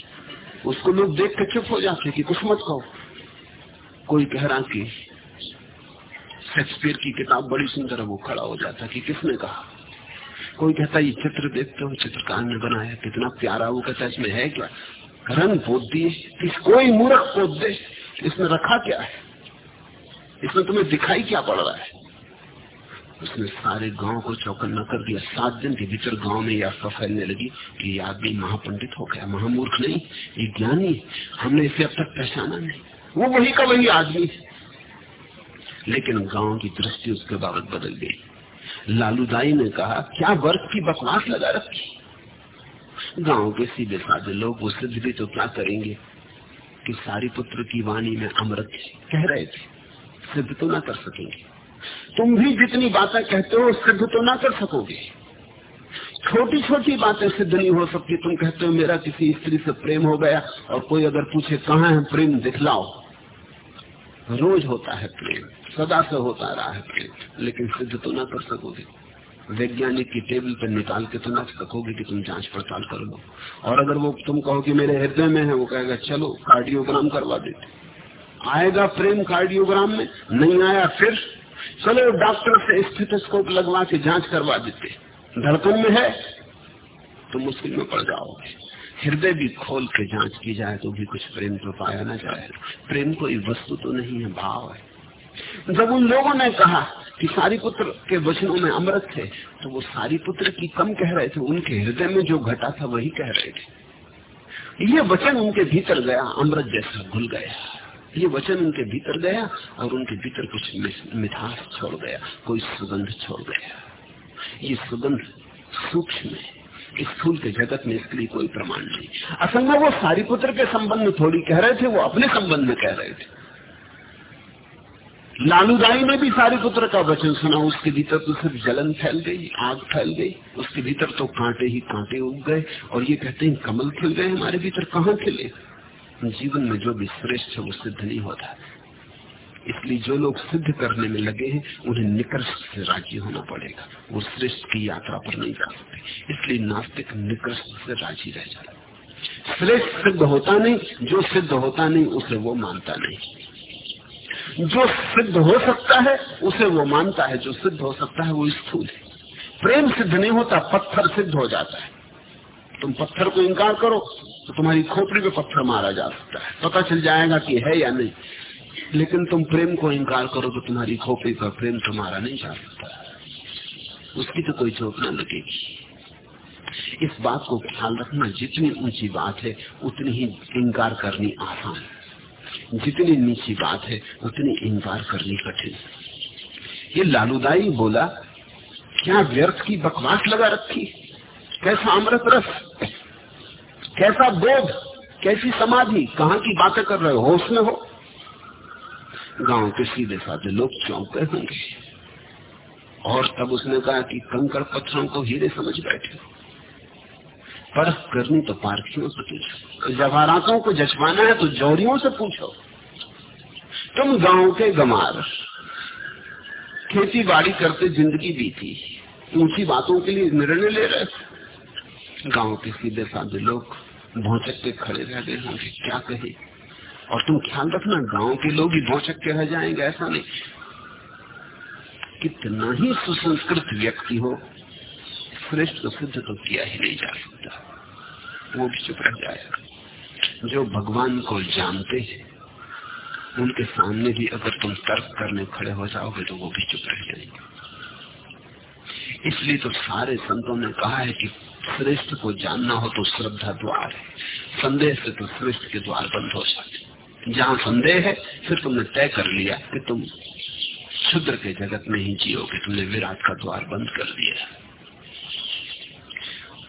उसको लोग देख के चुप हो जाते कि कुछ मत कहो। कोई कह रहा कि शेक्सपियर की किताब बड़ी सुंदर है, वो खड़ा हो जाता कि किसने कहा? कोई कहता, ये चित्र देखते हो, चित्रकार ने बनाया, कितना प्यारा। वो कहता, इसमें है क्या? रंग पोत दिए कोई मूर्ख पोत दे, इसमें रखा क्या है? इसमें तुम्हें दिखाई क्या पड़ रहा है? उसने सारे गाँव को चौकन्ना कर दिया। सात दिन के भीतर गाँव में यह फैलने लगी कि ये आदमी महापंडित हो गया, महामूर्ख नहीं, ये ज्ञानी। हमने इसे अब तक पहचाना नहीं। वो वही का वही आदमी लेकिन गाँव की दृष्टि उसके बाबत बदल गई। लालूदाई ने कहा, क्या वर्ग की बकवास लगा रखी? गाँव के सीधे साधे लोग वो सिद्ध भी तो क्या करेंगे? कि सारी पुत्र की वाणी में अमृत कह रहे थे। सिद्ध तो ना कर सकेंगे। तुम भी जितनी बातें कहते हो सिद्ध तो ना कर सकोगे। छोटी छोटी बातें सिद्ध नहीं हो सकती। तुम कहते हो, मेरा किसी स्त्री से प्रेम हो गया और कोई अगर पूछे, कहाँ है प्रेम? दिखलाओ। रोज होता है प्रेम। सदा से होता रहा है प्रेम। लेकिन सिद्ध तो ना कर सकोगे। वैज्ञानिक की टेबल पर निकाल के तो ना सकोगे कि तुम जाँच पड़ताल कर लो। और अगर वो तुम कहो कि मेरे हृदय में है, वो कहेगा, चलो, कार्डियोग्राम करवा देते आएगा प्रेम कार्डियोग्राम में, नहीं आया, फिर चलो डॉक्टर से स्थितस्कोप लगवा के जाँच करवा देते। धड़कन में है तो मुश्किल में पड़ जाओगे। हृदय भी खोल के जाँच की जाए तो भी कुछ प्रेम तो पाया ना जाए। प्रेम कोई वस्तु तो नहीं है, भाव है। जब उन लोगों ने कहा कि सारी पुत्र के वचनों में अमृत थे तो वो सारी पुत्र की कम कह रहे थे, उनके हृदय में जो घटा था वही कह रहे थे। ये वचन उनके भीतर गया, अमृत जैसा घुल गया। ये वचन उनके भीतर गया और उनके भीतर कुछ मिठास छोड़ गया, कोई सुगंध छोड़ गया। ये सुगंध सूक्ष्म है। इस फूल के जगत में इसके लिए कोई प्रमाण नहीं। असल में वो सारी पुत्र के संबंध में थोड़ी कह रहे थे, वो अपने संबंध में कह रहे थे। लालूदाई ने भी सारी पुत्र का वचन सुना, उसके भीतर तो सिर्फ़ जलन फैल गई, आग फैल गई, उसके भीतर तो कांटे ही कांटे उग गए, और ये कहते हैं, कमल खिल गए हमारे भीतर, कहाँ खिले? जीवन में जो भी श्रेष्ठ है, वो सिद्ध नहीं होता। इसलिए जो लोग सिद्ध करने में लगे हैं, उन्हें निकर्ष से राज़ी होना पड़ेगा। वो श्रेष्ठ की यात्रा पर नहीं जा सकते। इसलिए नास्तिक निकर्ष से राज़ी रह जाता श्रेष्ठ सिद्ध होता नहीं, जो सिद्ध होता नहीं, उसे वो मानता नहीं। जो सिद्ध हो सकता है, उसे वो मानता है। जो सिद्ध हो सकता है, वो स्थूल है। प्रेम सिद्ध नहीं होता, पत्थर सिद्ध हो जाता है। तुम पत्थर को इंकार करो। तो तुम्हारी खोपड़ी पे पत्थर मारा जा सकता है। पता चल जाएगा कि है या नहीं। लेकिन तुम प्रेम को इनकार करो तो तुम्हारी खोपड़ी पर प्रेम तुम्हारा नहीं जा सकता। उसकी तो कोई चोट न लगेगी। इस बात को ख्याल रखना जितनी ऊँची बात है, उतनी ही इनकार करनी आसान जितनी नीची बात है, उतनी इनकार करनी कठिन ये लालूदाई बोला, क्या व्यर्थ की बकवास लगा रखी? कैसा अमृत रस कैसा बोध, कैसी समाधि, कहाँ की बातें कर रहे हो, होश में हो? गाँव के सीधे साधे लोग चौंक होंगे। और तब उसने कहा कि कंकड़ पत्थरों को हीरे समझ बैठे परख करनी तो पारखियों से पूछो। जवाहरातों को जचवाना है तो जौहरियों से पूछो। तुम गाँव के गमार, खेती बाड़ी करते ज़िंदगी बीती, ऊँची बातों के लिए निर्णय ले रहे गाँव के सीधे साधे लोग भौचक के खड़े रह गए। होंगे क्या कहे? और तुम ख्याल रखना, गाँव के लोग ही भौचक के रह जाएँगे, ऐसा नहीं। कितना ही सुसंस्कृत व्यक्ति हो, श्रेष्ठ तो सिद्ध तो किया ही नहीं जा सकता। वो भी चुप रह जाएगा जो भगवान को जानते हैं, उनके सामने भी अगर तुम तर्क करने खड़े हो जाओगे तो वो भी चुप रह जाएँगे। इसलिए तो सारे संतों ने कहा है कि श्रेष्ठ को जानना हो तो श्रद्धा द्वार है। संदेह से तो श्रेष्ठ के द्वार बंद हो जाते जहाँ संदेह है, फिर तुमने तय कर लिया कि तुम शुद्र के जगत में ही जियोगे। तुमने विराट का द्वार बंद कर दिया।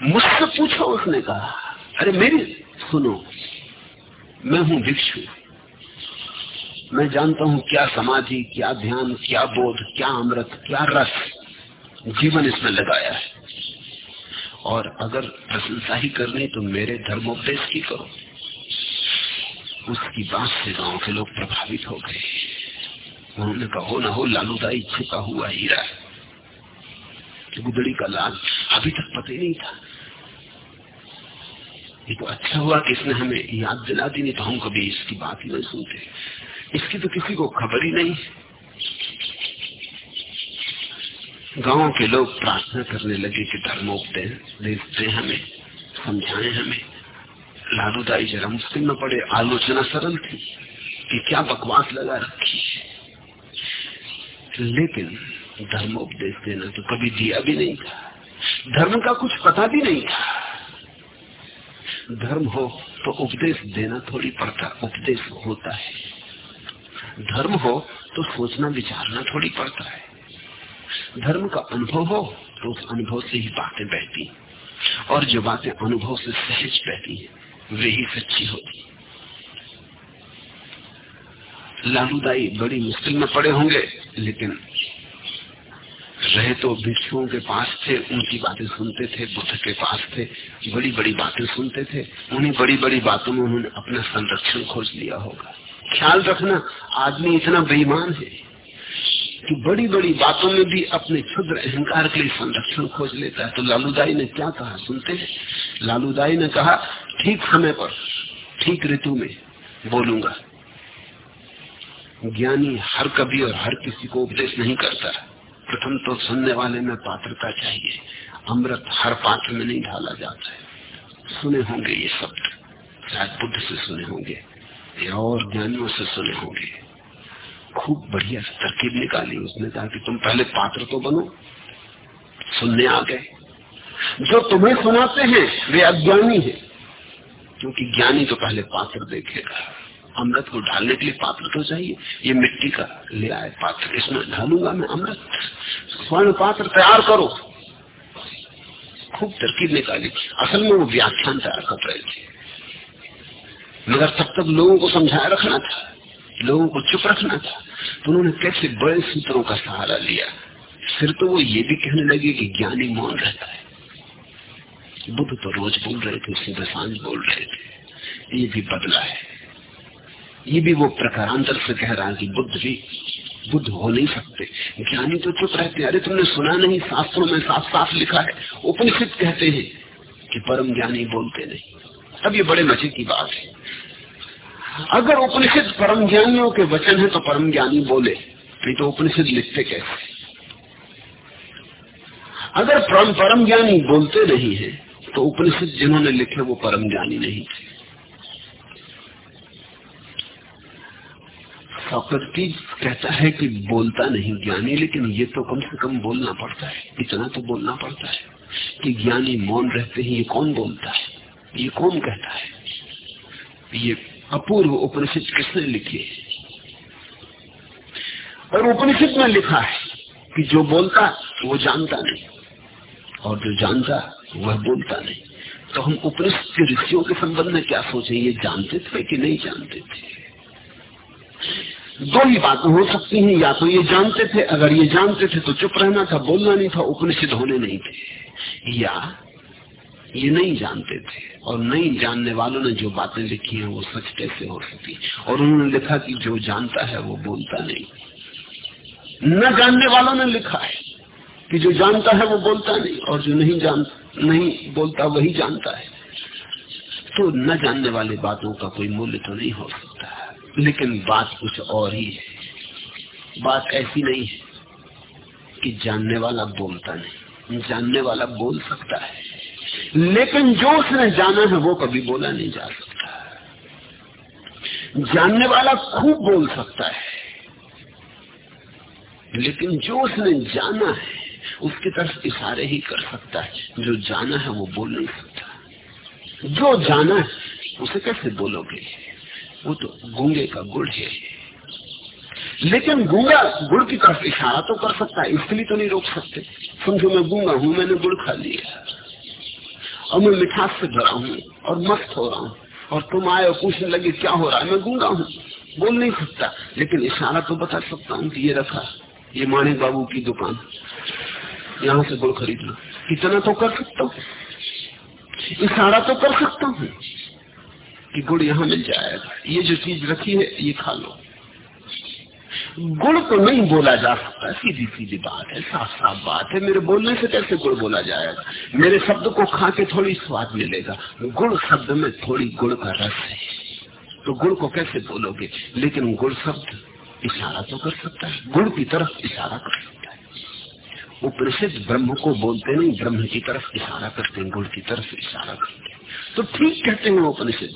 मुझसे पूछो उसने कहा, अरे मेरी, सुनो, मैं हूँ भिक्षु। मैं जानता हूँ क्या समाधि, क्या ध्यान, क्या बोध, क्या अमृत, क्या रस जीवन इसमें लगाया है। और अगर प्रशंसा ही करनी तो मेरे धर्मोपदेश की करो। उसकी बात से गाँव के लोग प्रभावित हो गए। उन्होंने कहा, हो ना हो लालूदाई छिपा हुआ हीरा गुदड़ी का लाल अभी तक पता ही नहीं था। ये तो अच्छा हुआ कि इसने हमें याद दिला दी, नहीं तो हम कभी इसकी बात ही नहीं सुनते। इसकी तो किसी को खबर ही नहीं गाँव के लोग प्रार्थना करने लगे कि धर्मोपदेश दे हमें समझाएँ हमें। लालूदाई जरा मुश्किल में पड़े, आलोचना सरल थी कि क्या बकवास लगा रखी लेकिन धर्मोपदेश देना तो कभी दिया भी नहीं था। धर्म का कुछ पता भी नहीं था। धर्म हो तो उपदेश देना थोड़ी पड़ता, उपदेश होता है। धर्म हो तो सोचना, विचारना थोड़ी पड़ता है। धर्म का अनुभव हो तो उस अनुभव से ही बातें बहती और जो बातें अनुभव से सहज बहती है, वे ही सच्ची होती लालूदाई बड़ी मुश्किल में पड़े होंगे, लेकिन रहे तो भिक्षुओं के पास थे, उनकी बातें सुनते थे, बुद्ध के पास थे, बड़ी बड़ी बातें सुनते थे, उन्हीं बड़ी बड़ी बातों में उन्होंने अपना संरक्षण खोज लिया होगा। ख्याल रखना, आदमी इतना बेईमान है। कि बड़ी बड़ी बातों में भी अपने क्षुद्र अहंकार के लिए संरक्षण खोज लेता है। तो लालूदाई ने क्या कहा? सुनते हैं। लालूदाई ने कहा, ठीक समय पर, ठीक ऋतु में बोलूँगा। ज्ञानी हर कभी और हर किसी को उपदेश नहीं करता। प्रथम तो सुनने वाले में पात्रता चाहिए। अमृत हर पात्र में नहीं ढाला जाता है। सुने होंगे ये शब्द। शायद बुद्ध से सुने होंगे या और ज्ञानियों से सुने होंगे। खूब बढ़िया तरकीब निकाली। उसने कहा कि तुम पहले पात्र तो बनो, सुनने आ गए। जो तुम्हें सुनाते हैं, वे अज्ञानी है, क्योंकि ज्ञानी तो पहले पात्र देखेगा। अमृत को ढालने के लिए पात्र तो चाहिए। ये मिट्टी का ले आए पात्र, इसमें ढालूँगा मैं अमृत। स्वर्ण पात्र तैयार करो। खूब तरकीब निकाली। असल में वो व्याख्यान तैयार कर रहे थे। मगर तब तक लोगों को समझाया रखना था। लोगों को चुप रखना था। तो उन्होंने कैसे बड़े सूत्रों का सहारा लिया। फिर तो वो ये भी कहने लगे कि ज्ञानी मौन रहता है। बुद्ध तो रोज बोल रहे थे सीधे साँझ बोल रहे थे। ये भी बदला है। ये भी वो प्रकारांतर से कह रहा है कि बुद्ध भी बुद्ध हो नहीं सकते। ज्ञानी तो चुप रहते अरे तुमने सुना नहीं, शास्त्रों में साफ़ साफ़ लिखा है। उपनिषद कहते हैं कि परम ज्ञानी बोलते नहीं। अब ये बड़े मज़े की बात है। अगर उपनिषद परम ज्ञानियों के वचन है तो परम ज्ञानी बोले, नहीं तो उपनिषद लिखते कैसे? अगर परम परम ज्ञानी बोलते नहीं है तो उपनिषद जिन्होंने लिखे वो परम ज्ञानी नहीं थे। कहता है कि बोलता नहीं ज्ञानी, लेकिन ये तो कम से कम बोलना पड़ता है। इतना तो बोलना पड़ता है कि ज्ञानी मौन रहते ही, ये कौन बोलता है? ये कौन कहता है? ये अपूर्व उपनिषद किसने लिखी और उपनिषद में लिखा है कि जो बोलता वो जानता नहीं। और जो जानता वह बोलता नहीं। तो हम उपनिषद के ऋषियों के संबंध में क्या सोचे? ये जानते थे कि नहीं जानते थे? दो ही बातें हो सकती हैं। या तो ये जानते थे, अगर ये जानते थे तो चुप रहना था, बोलना नहीं था, उपनिषद होने नहीं थे। या ये नहीं जानते थे। और नहीं जानने वालों ने जो बातें लिखी हैं, वो सच कैसे हो सकती और उन्होंने लिखा कि जो जानता है, वो बोलता नहीं। न जानने वालों ने लिखा है कि जो जानता है, वो बोलता नहीं। और जो नहीं जान, नहीं बोलता, वही जानता है। तो न जानने वाली बातों का कोई मूल्य तो नहीं हो सकता। लेकिन बात कुछ और ही है। बात ऐसी नहीं है कि जानने वाला बोलता नहीं। जानने वाला बोल सकता है। लेकिन जो उसने जाना है, वो कभी बोला नहीं जा सकता। जानने वाला खूब बोल सकता है। लेकिन जो उसने जाना है, उसकी तरफ़ इशारे ही कर सकता है। जो जाना है, वो बोल नहीं सकता। जो जाना है, उसे कैसे बोलोगे? वो तो गूँगे का गुड़ है। लेकिन गूँगा, गुड़ की तरफ़ इशारा तो कर सकता है, इसलिए तो नहीं रोक सकते। समझो, मैं गूँगा हूँ, मैंने गुड़ खा लिया। और मैं मिठास से भरा हूँ और मस्त हो रहा हूँ। और तुम आए और पूछने लगे, क्या हो रहा है? मैं गूँगा हूँ। बोल नहीं सकता, लेकिन इशारा तो बता सकता हूँ कि ये रखा, ये मानिक बाबू की दुकान। यहाँ से गुड़ खरीद लो इतना तो कर सकता हूँ। इशारा तो कर सकता हूँ कि गुड़ यहाँ मिल जाएगा। ये जो चीज़ रखी है, ये खा लो। गुड़ तो नहीं बोला जा सकता, सीधी सीधी बात है, साफ़ साफ़ बात है, मेरे बोलने से कैसे गुड़ बोला जाएगा? मेरे शब्द को खा के थोड़ी स्वाद मिलेगा गुड़ शब्द में थोड़ी गुड़ का रस है। तो गुड़ को कैसे बोलोगे? लेकिन गुड़ शब्द इशारा तो कर सकता है गुड़ की तरफ़ इशारा कर सकता है। वो उपनिषद ब्रह्म को बोलते नहीं, ब्रह्म की तरफ़ इशारा करते हैं गुड़ की तरफ़ इशारा करते हैं। तो ठीक कहते हैं वो उपनिषद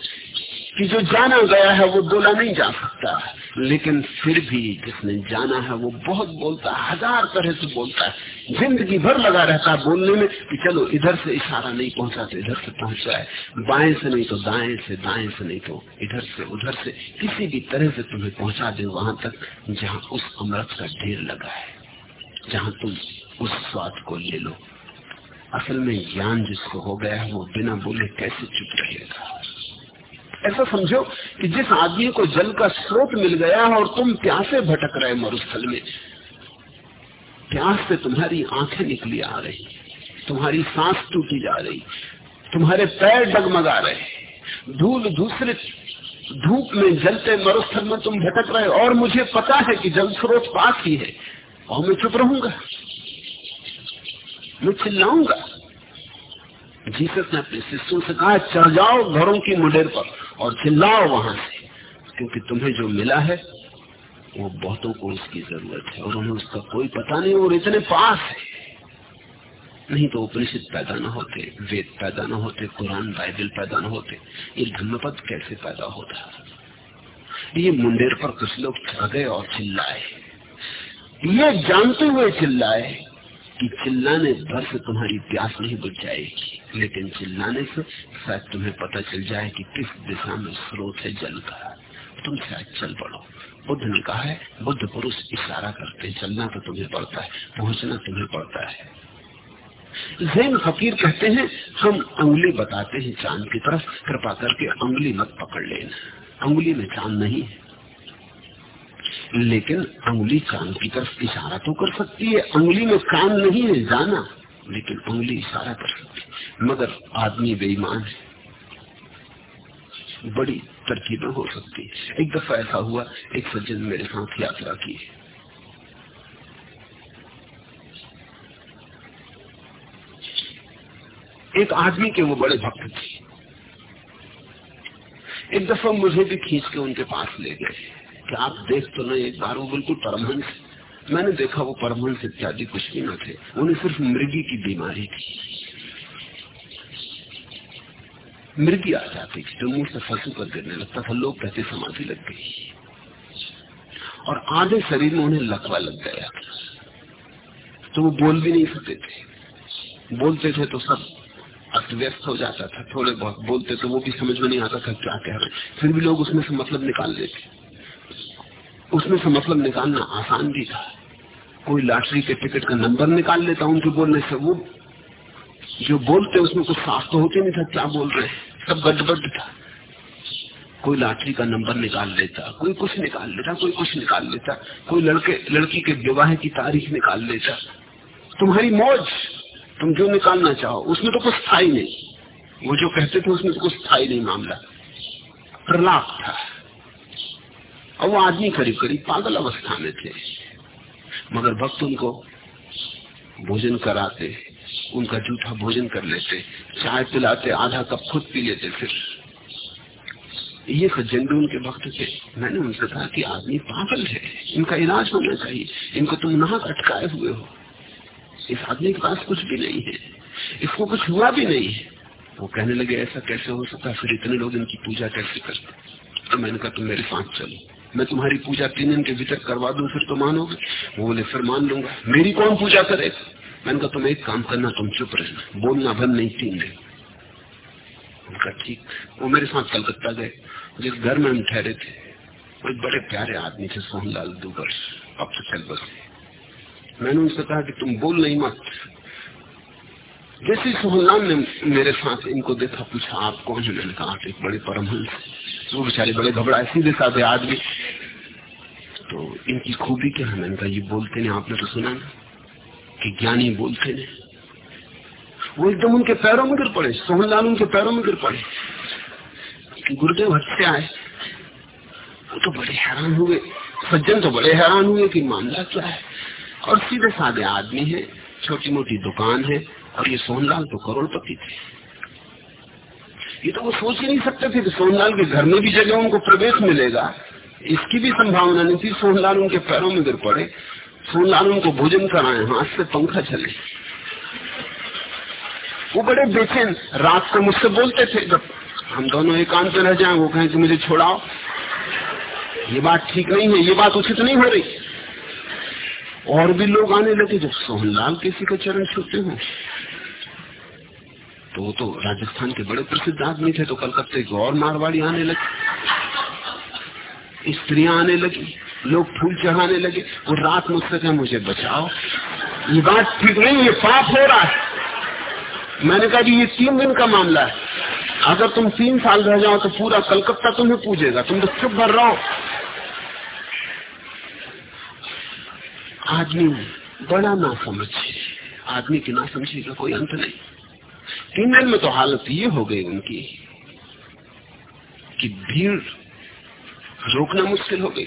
कि जो जाना गया है वो बोला नहीं जा सकता। लेकिन फिर भी जिसने जाना है वो बहुत बोलता है, हज़ार तरह से बोलता है। ज़िंदगी भर लगा रहता है बोलने में कि चलो इधर से इशारा नहीं पहुँचा तो इधर से पहुँच जाए। बाएँ से नहीं तो दाएँ से दाएँ से नहीं तो इधर से, उधर से। किसी भी तरह से तुम्हें पहुँचा दे वहाँ तक जहाँ उस अमृत का ढेर लगा है। जहाँ तुम उस स्वाद को ले लो। असल में ज्ञान जिसको हो गया है वो बिना बोले कैसे चुप रहेगा ऐसा समझो कि जिस आदमी को जल का स्रोत मिल गया है और तुम प्यासे भटक रहे मरुस्थल में, प्यास से तुम्हारी आँखें निकली आ रही, तुम्हारी सांस टूटी जा रही, तुम्हारे पैर डगमगा रहे, धूल दूसरे धूप में जलते मरुस्थल में तुम भटक रहे और मुझे पता है कि जल स्रोत पास ही है, और मैं चुप रहूँगा, मैं चिल्लाऊँगा। जीसस ने अपने शिष्यों से कहा, चढ़ जाओ घरों की मुडेर पर। और चिल्लाओ वहाँ से। क्योंकि तुम्हें जो मिला है, वो बहुतों को उसकी ज़रूरत है और उन्हें उसका कोई पता नहीं और इतने पास है। नहीं तो उपनिषद पैदा न होते, वेद पैदा न होते, कुरान, बाइबल पैदा न होते, ये धर्मपद कैसे पैदा होता? ये मुंडेर पर कुछ लोग चढ़ गए और चिल्लाए। ये जानते हुए चिल्लाए। कि चिल्लाने भर से तुम्हारी प्यास नहीं बुझ जाएगी। लेकिन चिल्लाने से शायद तुम्हें पता चल जाए कि किस दिशा में स्रोत है जल का। तुम शायद चल पड़ो। बुद्ध ने कहा है, बुद्ध पुरुष इशारा करते चलना तो तुम्हें पड़ता है, पहुँचना तुम्हें पड़ता है। जैन फकीर कहते हैं, हम अंगुली बताते हैं चाँद की तरफ़, कृपा करके अंगुली मत पकड़ लेना। अंगुली में चाँद नहीं है। लेकिन अंगुली चाँद की तरफ़ इशारा तो कर सकती है। अंगुली में काम नहीं है, जाना, लेकिन उंगली इशारा कर सकती मगर आदमी बेईमान है। बड़ी तरकीबें हो सकती है। एक दफ़ा ऐसा हुआ, एक सज्जन मेरे साथ यात्रा की। एक आदमी के वो बड़े भक्त थे। एक दफ़ा मुझे भी खींच के उनके पास ले गए। कि आप देख तो नहीं वो बिल्कुल परमहंस मैंने देखा वो परमहंस इत्यादि कुछ भी न थे। उन्हें सिर्फ़ मृगी की बीमारी थी। मृगी आ जाती थी तो मुँह से फंसू कर गिरने लगता था, लोग कहते समाधि लग गई। और आधे शरीर में उन्हें लकवा लग गया। तो वो बोल भी नहीं सकते थे। बोलते थे तो सब अस्त व्यस्त हो जाता था, थोड़े बहुत बोलते तो वो भी समझ में नहीं आता था क्या कह रहे फिर भी लोग उसमें से मतलब निकाल लेते। उसमें से मतलब निकालना आसान भी था। कोई लॉटरी के टिकट का नंबर निकाल लेता उनके बोलने से वो जो बोलते उसमें कुछ साफ़ तो होते नहीं था क्या बोल रहे सब गड़बड़ था। कोई लॉटरी का नंबर निकाल लेता, कोई कुछ निकाल लेता, कोई कुछ निकाल लेता, कोई लड़के, लड़की के विवाह की तारीख निकाल लेता। तुम्हारी मौज, तुम जो निकालना चाहो, उसमें तो कुछ था ही नहीं। वो जो कहते थे उसमें तो कुछ था ही नहीं मामला। प्रलाप था। और वो आदमी करीब करीब पागल अवस्था में थे। मगर भक्त उनको भोजन कराते, उनका जूठा भोजन कर लेते, चाय पिलाते, आधा कप खुद पी लेते फिर। ये सज्जन भी उनके भक्त थे। मैंने उनसे कहा कि आदमी पागल है, इनका इलाज होना चाहिए, इनको तुम नाक अटकाए हुए हो। इस आदमी के पास कुछ भी नहीं है, इसको कुछ हुआ भी नहीं है। वो कहने लगे, ऐसा कैसे हो सकता फिर इतने लोग इनकी पूजा कैसे करते? तो मैंने कहा, तुम मेरे साथ चलो। मैं तुम्हारी पूजा तीन दिन के भीतर करवा दू, फिर तो मानोगे? वो बोले, फिर मान लूँगा। मेरी कौन पूजा करे? मैंने कहा तुम एक काम करना, तुम चुप रहना। बोलना बंद नहीं तीन दिन। उनका ठीक। वो मेरे साथ कलकत्ता गए। जिस घर में हम ठहरे थे, वो एक बड़े प्यारे आदमी थे, सोहनलाल दुगर अब तो चल बसे। मैंने उनसे कहा कि तुम बोल नहीं मत। जैसे सोहनलाल ने मेरे साथ इनको देखा, पूछा आप कौन है मैंने कहा, आप एक बड़े परमहंस वो बेचारे बड़े घबराए, सीधे साधे आदमी। तो इनकी खूबी क्या है? मैंने कहा, ये बोलते नहीं, आपने तो सुना ना कि ज्ञानी बोलते नहीं। वो एकदम उनके पैरों में गिर पड़े, सोहनलाल उनके पैरों में गिर पड़े। गुरुदेव हटते आए। वो तो बड़े हैरान हुए। सज्जन तो बड़े हैरान हुए कि मामला क्या है? और सीधे साधे आदमी है छोटी मोटी दुकान है और ये सोनलाल तो करोड़पति थे। ये तो वो सोच ही नहीं सकते थे कि सोहनलाल के घर में भी जगह उनको प्रवेश मिलेगा। इसकी भी संभावना नहीं थी सोनलाल उनके पैरों में गिर पड़े। सोहनलाल उनको भोजन कराए, हाथ से पंखा चले। वो बड़े बेचैन, रात को मुझसे बोलते थे, जब हम दोनों एकांत में रह जाए, वो कहें कि मुझे छोड़ाओ। ये बात ठीक नहीं है, ये बात उचित नहीं हो रही। और भी लोग आने लगे जब सोहनलाल किसी का चरण छूते हो। तो वो तो राजस्थान के बड़े प्रसिद्ध आदमी थे तो कलकत्ते के और मारवाड़ी आने लगी। स्त्रियाँ आने लगी, लोग फूल चढ़ाने लगे। वो रात मुझसे कहे, मुझे बचाओ। ये बात ठीक नहीं, ये पाप हो रहा है। मैंने कहा, जी, ये तीन दिन का मामला है। अगर तुम तीन साल रह जाओ तो पूरा कलकत्ता तुम्हें पूजेगा। तुम तो चुप भर रहो। आदमी बड़ा ना समझ आदमी की ना समझी का कोई अंत नहीं। दिन में तो हालत ये हो गई उनकी कि भीड़ रोकना मुश्किल हो गई।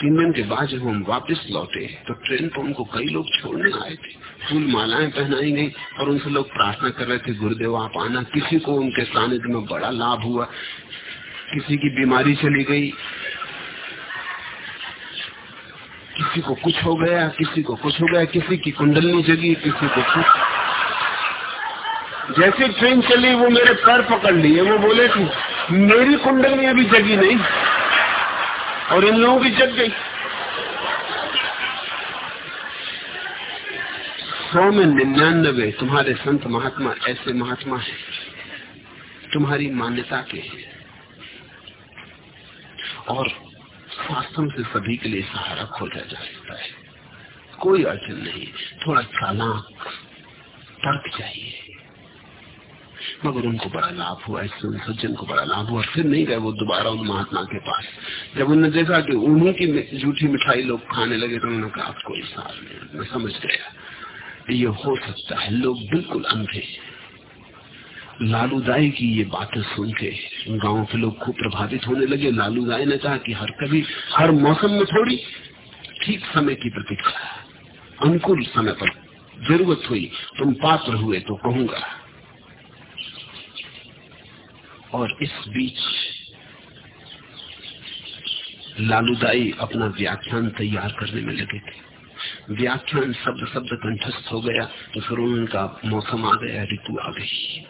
तीन दिन के बाद जब हम वापस लौटे तो ट्रेन पर उनको कई लोग छोड़ने आए थे। फूल मालाएँ पहनाई गई और उनसे लोग प्रार्थना कर रहे थे, गुरुदेव, आप आना। किसी को उनके सानिध्य में बड़ा लाभ हुआ। किसी की बीमारी चली गई। किसी को कुछ हो गया, किसी को कुछ हो गया, किसी की कुंडलनी जगी, किसी को कुछ जैसे ट्रेन चली, वो मेरे पैर पकड़ लिए। वो बोले कि, मेरी कुंडलनी अभी जगी नहीं। और इन लोगों की जग गई। सौ में निन्यानबे, तुम्हारे संत महात्मा ऐसे महात्मा है। तुम्हारी मान्यता के हैं। और शासन से सभी के लिए सहारा खोजा जा सकता है। कोई अड़चन नहीं। थोड़ा चालाक तर्क चाहिए मगर उनको बड़ा लाभ हुआ इससे उन सज्जन को बड़ा लाभ हुआ, फिर नहीं गए वो दोबारा उन महात्मा के पास। जब उन्होंने देखा कि उन्हीं की झूठी मिठाई लोग खाने लगे तो उन्होंने कहा कोई साल नहीं समझ गया ये हो सकता है, लोग बिल्कुल अंधे। लालू दाई की ये बातें सुन के गाँव के लोग खूब प्रभावित होने लगे। लालूदाई ने कहा कि हर कभी, हर मौसम में थोड़ी ठीक समय की प्रतीक्षा अनुकूल समय पर ज़रूरत हुई, तुम पात्र हुए तो कहूँगा। और इस बीच लालूदाई अपना व्याख्यान तैयार करने में लगे थे। व्याख्यान शब्द शब्द कंठस्थ हो गया तो फिर उनका मौसम आ गया, ऋतु आ गई।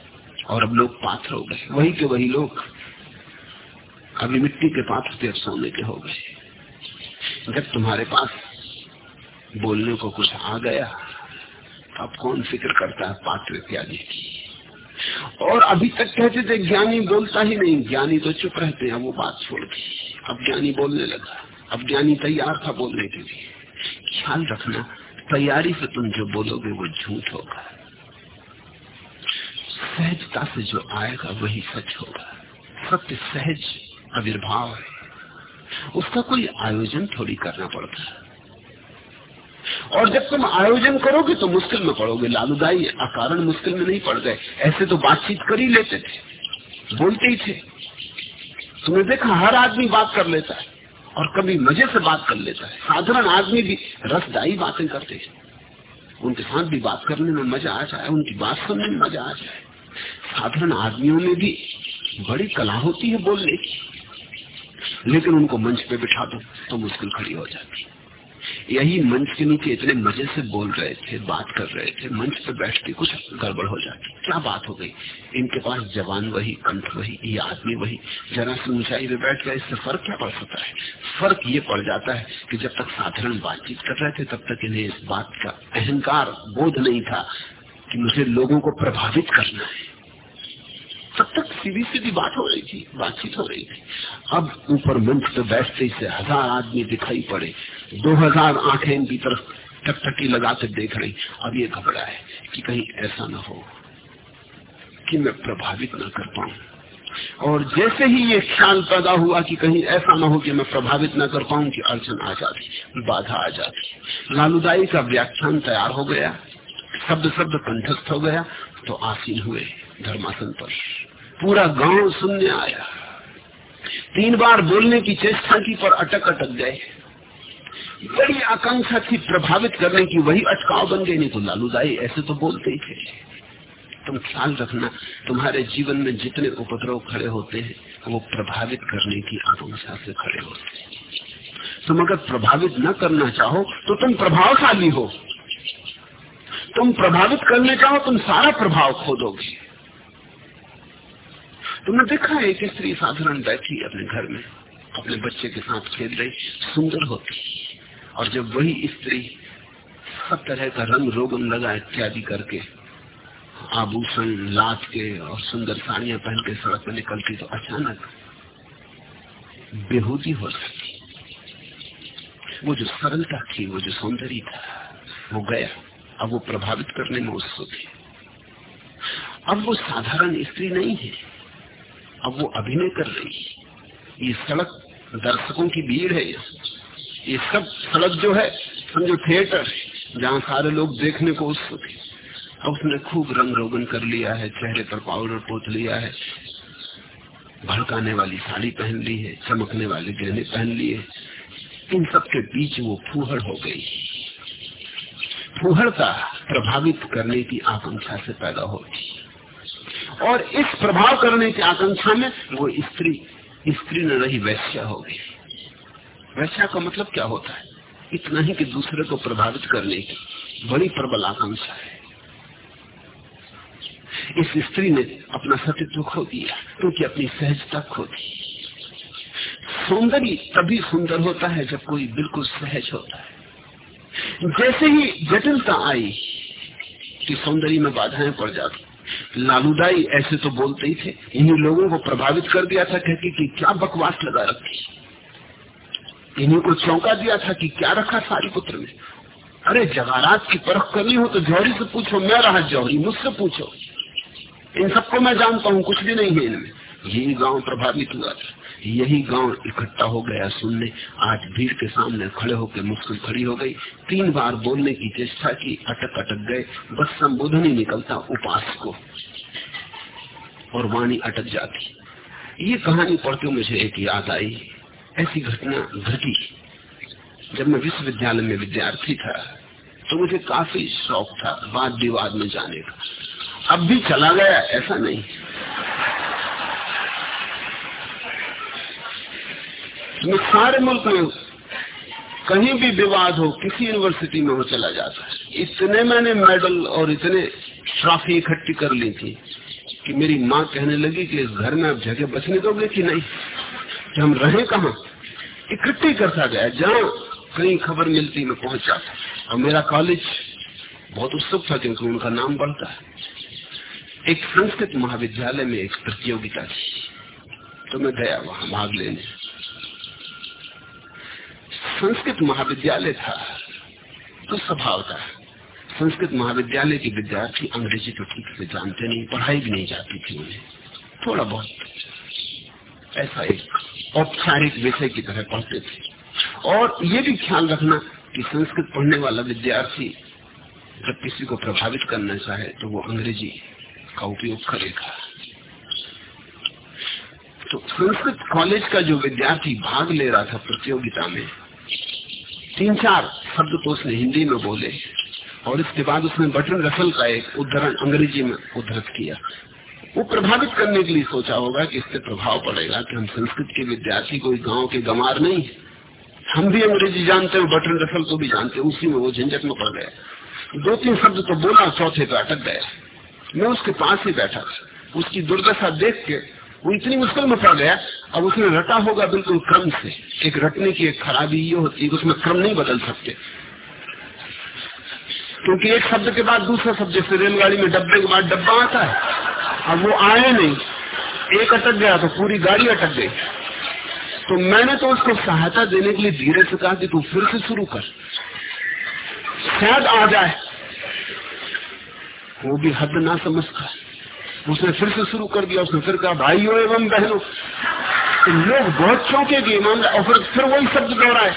और अब लोग पात्र हो गए। वही के वही लोग अभी मिट्टी के पात्र थे सोने के हो गए। जब तुम्हारे पास बोलने को कुछ आ गया तो अब कौन फ़िक्र करता है पात्र इत्यादि की? और अभी तक कहते थे, ज्ञानी बोलता ही नहीं। ज्ञानी तो चुप रहते हैं, वो बात छोड़ दी अब ज्ञानी बोलने लगा। अब ज्ञानी तैयार था बोलने के लिए। ख्याल रखना, तैयारी से तुम जो बोलोगे, वो झूठ होगा। सहजता से जो आएगा, वही सच होगा। सत्य, सहज, आविर्भाव है। उसका कोई आयोजन थोड़ी करना पड़ता। है और जब तुम आयोजन करोगे तो मुश्किल में पड़ोगे। लालूदाई अकारण मुश्किल में नहीं पड़ गए। ऐसे तो बातचीत कर ही लेते थे। बोलते ही थे। तुमने देखा, हर आदमी बात कर लेता है और कभी मज़े से बात कर लेता है। साधारण आदमी भी रसदायी बातें करते हैं। उनके साथ भी बात करने में मज़ा आ जाए, उनकी बात सुनने में मज़ा आ जाए। साधारण आदमियों में भी बड़ी कला होती है बोलने की। लेकिन उनको मंच पे बिठा दो तो मुश्किल खड़ी हो जाती यही मंच के नीचे इतने मज़े से बोल रहे थे, बात कर रहे थे, मंच पर बैठ के कुछ गड़बड़ हो जाती। क्या बात हो गई? इनके पास जवान वही, कंठ वही, ये आदमी वही, जरा सी ऊंचाई में बैठ गया इससे फ़र्क क्या पड़ सकता है? फ़र्क ये पड़ जाता है कि जब तक साधारण बातचीत कर रहे थे, तब तक इन्हें इस बात का अहंकार बोध नहीं था कि मुझे लोगों को प्रभावित करना है। तब तक सीधी सीधी बात हो रही थी, बातचीत हो रही थी। अब ऊपर मंच पे बैठते से हज़ार आदमी दिखाई पड़े। दो हज़ार आँखें इनकी तरफ़ टकटकी लगाते देख रही। अब ये घबरा है कि कहीं ऐसा ना हो कि मैं प्रभावित ना कर पाऊँ। और जैसे ही ये ख्याल पैदा हुआ कि कहीं ऐसा ना हो कि मैं प्रभावित ना कर पाऊँ कि अड़चन आ जाती, बाधा आ जाती। लालूदाई का व्याख्यान तैयार हो गया, शब्द शब्द कंठस्थ हो गया तो आसीन हुए धर्मासन पर। पूरा गाँव सुनने आया। तीन बार बोलने की चेष्टा की पर अटक अटक गए। बड़ी आकांक्षा थी प्रभावित करने की, वही अटकाव बन गई नहीं तो लालू दाई ऐसे तो बोलते ही थे। तुम ख्याल रखना, तुम्हारे जीवन में जितने उपद्रव खड़े होते हैं, वो प्रभावित करने की आकांक्षा से खड़े होते हैं। तुम अगर प्रभावित न करना चाहो तो तुम प्रभावशाली हो। तुम प्रभावित करने चाहो, तुम सारा प्रभाव खो दोगे। तुमने देखा एक स्त्री साधारण बैठी अपने घर में, अपने बच्चे के साथ खेल रही, सुंदर होती। और जब वही स्त्री सब तरह का रंग रोगन लगा इत्यादि करके, आभूषण लाद के और सुंदर साड़ियाँ पहन के सड़क पर निकलती तो अचानक बेहूदी हो सकती वो जो सरलता थी, वो जो सौंदर्य था, वो गया। अब वो प्रभावित करने में उत्सुक है। अब वो साधारण स्त्री नहीं है। अब वो अभिनय कर रही है। ये सड़क दर्शकों की भीड़ है। ये सब सड़क जो है समझो थिएटर जहाँ सारे लोग देखने को उत्सुक है। अब उसने खूब रंग रोगन कर लिया है, चेहरे पर पाउडर पोत लिया है। भड़काने वाली साड़ी पहन ली है, चमकने वाले गहने पहन लिए इन सब के बीच वो फूहड़ हो गई। फूहड़ता प्रभावित करने की आकांक्षा से पैदा होती और इस प्रभाव करने की आकांक्षा में वो स्त्री स्त्री न रही, वैश्या हो गई। वैश्या का मतलब क्या होता है? इतना ही कि दूसरे को प्रभावित करने की बड़ी प्रबल आकांक्षा है। इस स्त्री ने अपना सतीत्व खो दिया, क्योंकि अपनी सहजता खो दी। सौंदर्य तभी सुंदर होता है जब कोई बिल्कुल सहज होता है। जैसे ही जटिलता आई कि सौंदर्य में बाधाएँ पड़ जाती लालूदाई ऐसे तो बोलते ही थे। इन्हीं लोगों को प्रभावित कर दिया था कहती कि क्या बकवास लगा रखी। इन्हीं को चौंका दिया था कि क्या रखा सारी पुत्र में। अरे जवाहरात की परख करनी हो तो जौहरी से पूछो, मैं रहा जौहरी, मुझसे पूछो। इन सबको मैं जानता हूँ, कुछ भी नहीं है इनमें। यही गाँव प्रभावित हुआ था। यही गाँव इकट्ठा हो गया सुनने। आज भीड़ के सामने खड़े होकर मुश्किल खड़ी हो गई। तीन बार बोलने की चेष्टा की, अटक अटक गए। बस संबोधन ही निकलता उपास को। और वाणी अटक जाती। ये कहानी पढ़ते मुझे एक याद आई। ऐसी घटना घटी। जब मैं विश्वविद्यालय में विद्यार्थी था तो मुझे काफ़ी शौक था वाद विवाद में जाने का। अब भी चला गया, ऐसा नहीं। मैं सारे मुल्क में कहीं भी विवाद हो, किसी यूनिवर्सिटी में हो चला जाता। इतने मैंने मेडल और इतने ट्रॉफी इकट्ठी कर ली थी। कि मेरी माँ कहने लगी कि इस घर में आप जगह बचने दोगे कि नहीं? कि हम रहे कहा? इकट्ठी करता गया, जहाँ कहीं खबर मिलती मैं पहुँच जाता। और मेरा कॉलेज बहुत उत्सुक था क्योंकि उनका नाम बढ़ता है। एक संस्कृत महाविद्यालय में एक प्रतियोगिता थी। तो मैं गया वहाँ भाग लेने। संस्कृत महाविद्यालय था तो स्वभाव था संस्कृत महाविद्यालय के विद्यार्थी अंग्रेज़ी तो ठीक से जानते नहीं, पढ़ाई भी नहीं जाती थी उन्हें। थोड़ा बहुत। ऐसा एक औपचारिक विषय की तरह पढ़ते थे। और ये भी ख्याल रखना कि संस्कृत पढ़ने वाला विद्यार्थी जब किसी को प्रभावित करना चाहे तो वो अंग्रेज़ी का उपयोग करेगा। तो संस्कृत कॉलेज का जो विद्यार्थी भाग ले रहा था प्रतियोगिता में, तीन चार शब्द तो उसने हिंदी में बोले। और इसके बाद उसने बटन रसल का एक उदाहरण अंग्रेज़ी में उद्धृत किया। वो प्रभावित करने के लिए सोचा होगा कि इससे प्रभाव पड़ेगा कि हम संस्कृत के विद्यार्थी कोई गाँव के गमार नहीं हम भी अंग्रेज़ी जानते हैं बटन रसल को भी जानते हैं। उसी में वो झंझट में पड़ गया। दो तीन शब्द तो बोला, चौथे पे अटक गया। मैं उसके पास ही बैठा। उसकी दुर्दशा देख के वो इतनी मुश्किल में पड़ गया। अब उसने रटा होगा बिल्कुल क्रम से। एक रटने की एक खराबी ये होती है उसमें क्रम नहीं बदल सकते। क्योंकि एक शब्द के बाद दूसरा शब्द, जैसे रेलगाड़ी में डब्बे के बाद डब्बा आता है, अब वो आए नहीं। एक अटक गया तो पूरी गाड़ी अटक गई। तो मैंने तो उसको सहायता देने के लिए धीरे से कहा कि तू फिर से शुरू कर। शायद आ जाए। वो भी हद ना समझता उसने फिर से शुरू कर दिया, उसने फिर कहा, भाइयों एवं बहनों तो लोग बहुत चौंके गए और फिर फिर वही शब्द दोहराए।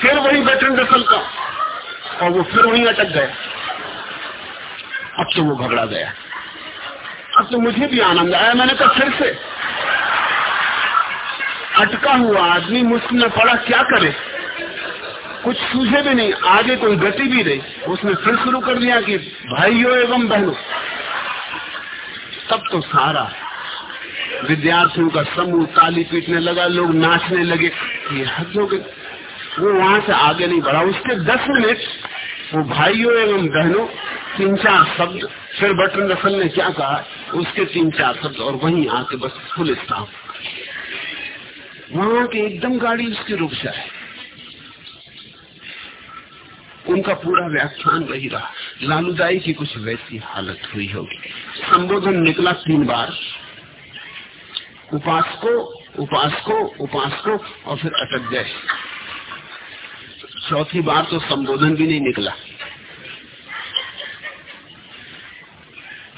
फिर वही बटन दसल का। और वो फिर वहीं अटक गए। अब तो वो घबरा गया। अब तो मुझे भी आनंद आया, मैंने कहा फिर से। अटका हुआ आदमी मुश्किल में पड़ा क्या करे? कुछ सूझे भी नहीं, आगे कोई गति भी नहीं। उसने फिर शुरू कर दिया कि, भाइयों एवं बहनों, तब तो सारा विद्यार्थियों का समूह ताली पीटने लगा, लोग नाचने लगे। ये हद हो गई। वो वहाँ से आगे नहीं बढ़ा। उसके दस मिनट वो भाइयों एवं बहनों तीन चार शब्द, फिर बटन रसल ने क्या कहा? उसके तीन चार शब्द और वहीं आके बस फुल स्टाफ वहाँ के एकदम गाड़ी उसकी रुक जाए। उनका पूरा व्याख्यान वही रहा। लालूदाई की कुछ वैसी हालत हुई होगी। संबोधन निकला तीन बार। उपासको उपासको उपासको और फिर अटक गए। चौथी बार तो संबोधन भी नहीं निकला।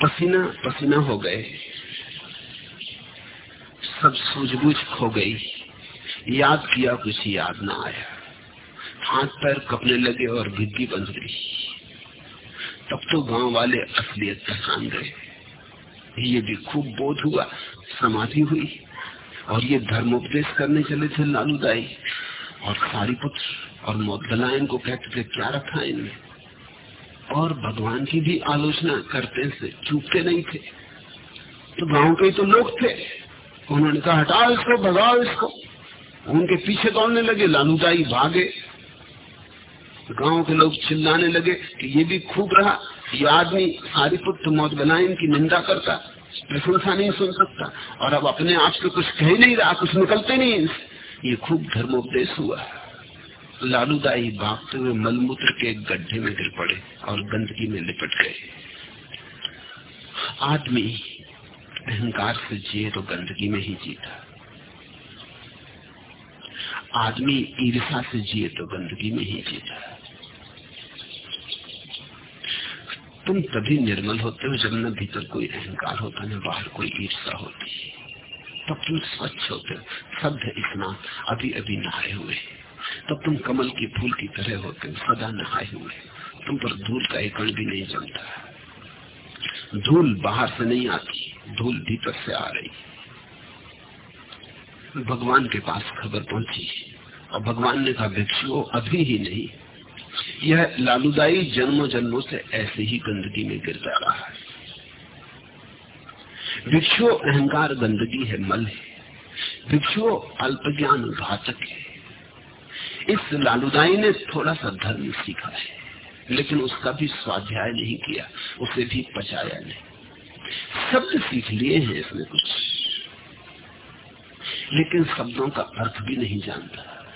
पसीना पसीना हो गए। सब सूझबूझ खो गई। याद किया कुछ याद ना आया। हाथ पैर कपने लगे और भिद्दी बंध गई। तब तो गाँव वाले असलियत पहचान गए। ये भी खूब बोध हुआ, समाधि हुई और ये धर्मोपदेश करने चले थे लालू दाई और सारी पुत्र। और मोदलायन को कहते थे, क्या रखा इनमें और भगवान की भी आलोचना करते से चूकते नहीं थे। तो गाँव के तो लोग थे। उन्होंने कहा, हटाओ इसको, भगाओ इसको। उनके पीछे दौड़ने लगे, लालूदाई भागे। गाँव के लोग चिल्लाने लगे कि ये भी खूब रहा। ये आदमी सारी पुत्र मौत बनाए, इनकी निंदा करता, प्रशंसा नहीं सुन सकता। और अब अपने आप से कुछ कह नहीं रहा, कुछ निकलते नहीं ये खूब धर्मोपदेश हुआ। लालूदाई भागते हुए मलमूत्र के गड्ढे में गिर पड़े और गंदगी में लिपट गए। आदमी अहंकार से जिए तो गंदगी में ही जीता। आदमी ईर्षा से जिए तो गंदगी में ही जीता। तुम तभी निर्मल होते हो जब न भीतर कोई अहंकार होता, न बाहर कोई ईर्षा होती। तब तुम स्वच्छ होते हो। शब्द स्नान अभी अभी नहाए हुए। तब तुम कमल की फूल की तरह होते हो, सदा नहाए हुए तुम पर धूल का एक कण भी नहीं जमता। धूल बाहर से नहीं आती, धूल भीतर से आ रही भगवान के पास खबर पहुँची और भगवान ने कहा भिक्षुओं अभी ही नहीं। यह लालूदाई जन्मों जन्मों से ऐसे ही गंदगी में गिरता रहा है। भिक्षुओं अहंकार गंदगी है, मल है। भिक्षु अल्प ज्ञान घातक है। इस लालूदाई ने थोड़ा सा धर्म सीखा है, लेकिन उसका भी स्वाध्याय नहीं किया, उसे भी पचाया नहीं। शब्द सीख लिए हैं इसमें कुछ। लेकिन शब्दों का अर्थ भी नहीं जानता।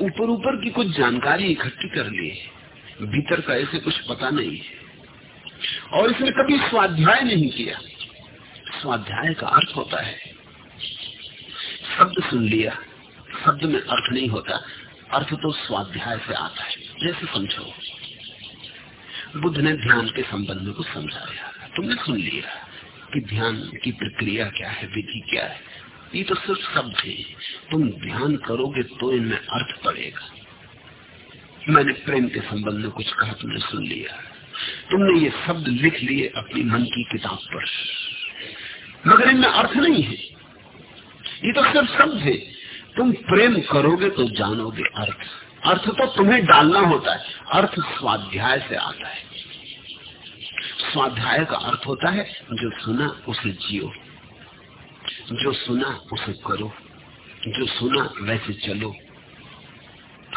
ऊपर ऊपर की कुछ जानकारी इकट्ठी कर लिए भीतर का ऐसे कुछ पता नहीं है। और इसने कभी स्वाध्याय नहीं किया। स्वाध्याय का अर्थ होता है, शब्द सुन लिया। शब्द में अर्थ नहीं होता। अर्थ तो स्वाध्याय से आता है। जैसे समझो, बुद्ध ने ध्यान के संबंध में कुछ समझाया। तुमने सुन लिया कि ध्यान की प्रक्रिया क्या है, विधि क्या है? ये तो सिर्फ़ शब्द है। तुम ध्यान करोगे तो इनमें अर्थ पड़ेगा। मैंने प्रेम के संबंध में कुछ कहा, तुमने सुन लिया। तुमने ये शब्द लिख लिए अपनी मन की किताब पर। मगर इनमें अर्थ नहीं है। ये तो सिर्फ़ शब्द है। तुम प्रेम करोगे तो जानोगे अर्थ। अर्थ तो तुम्हें डालना होता है। अर्थ स्वाध्याय से आता है। स्वाध्याय का अर्थ होता है, जो सुना उसे जियो। जो सुना उसे करो। जो सुना वैसे चलो।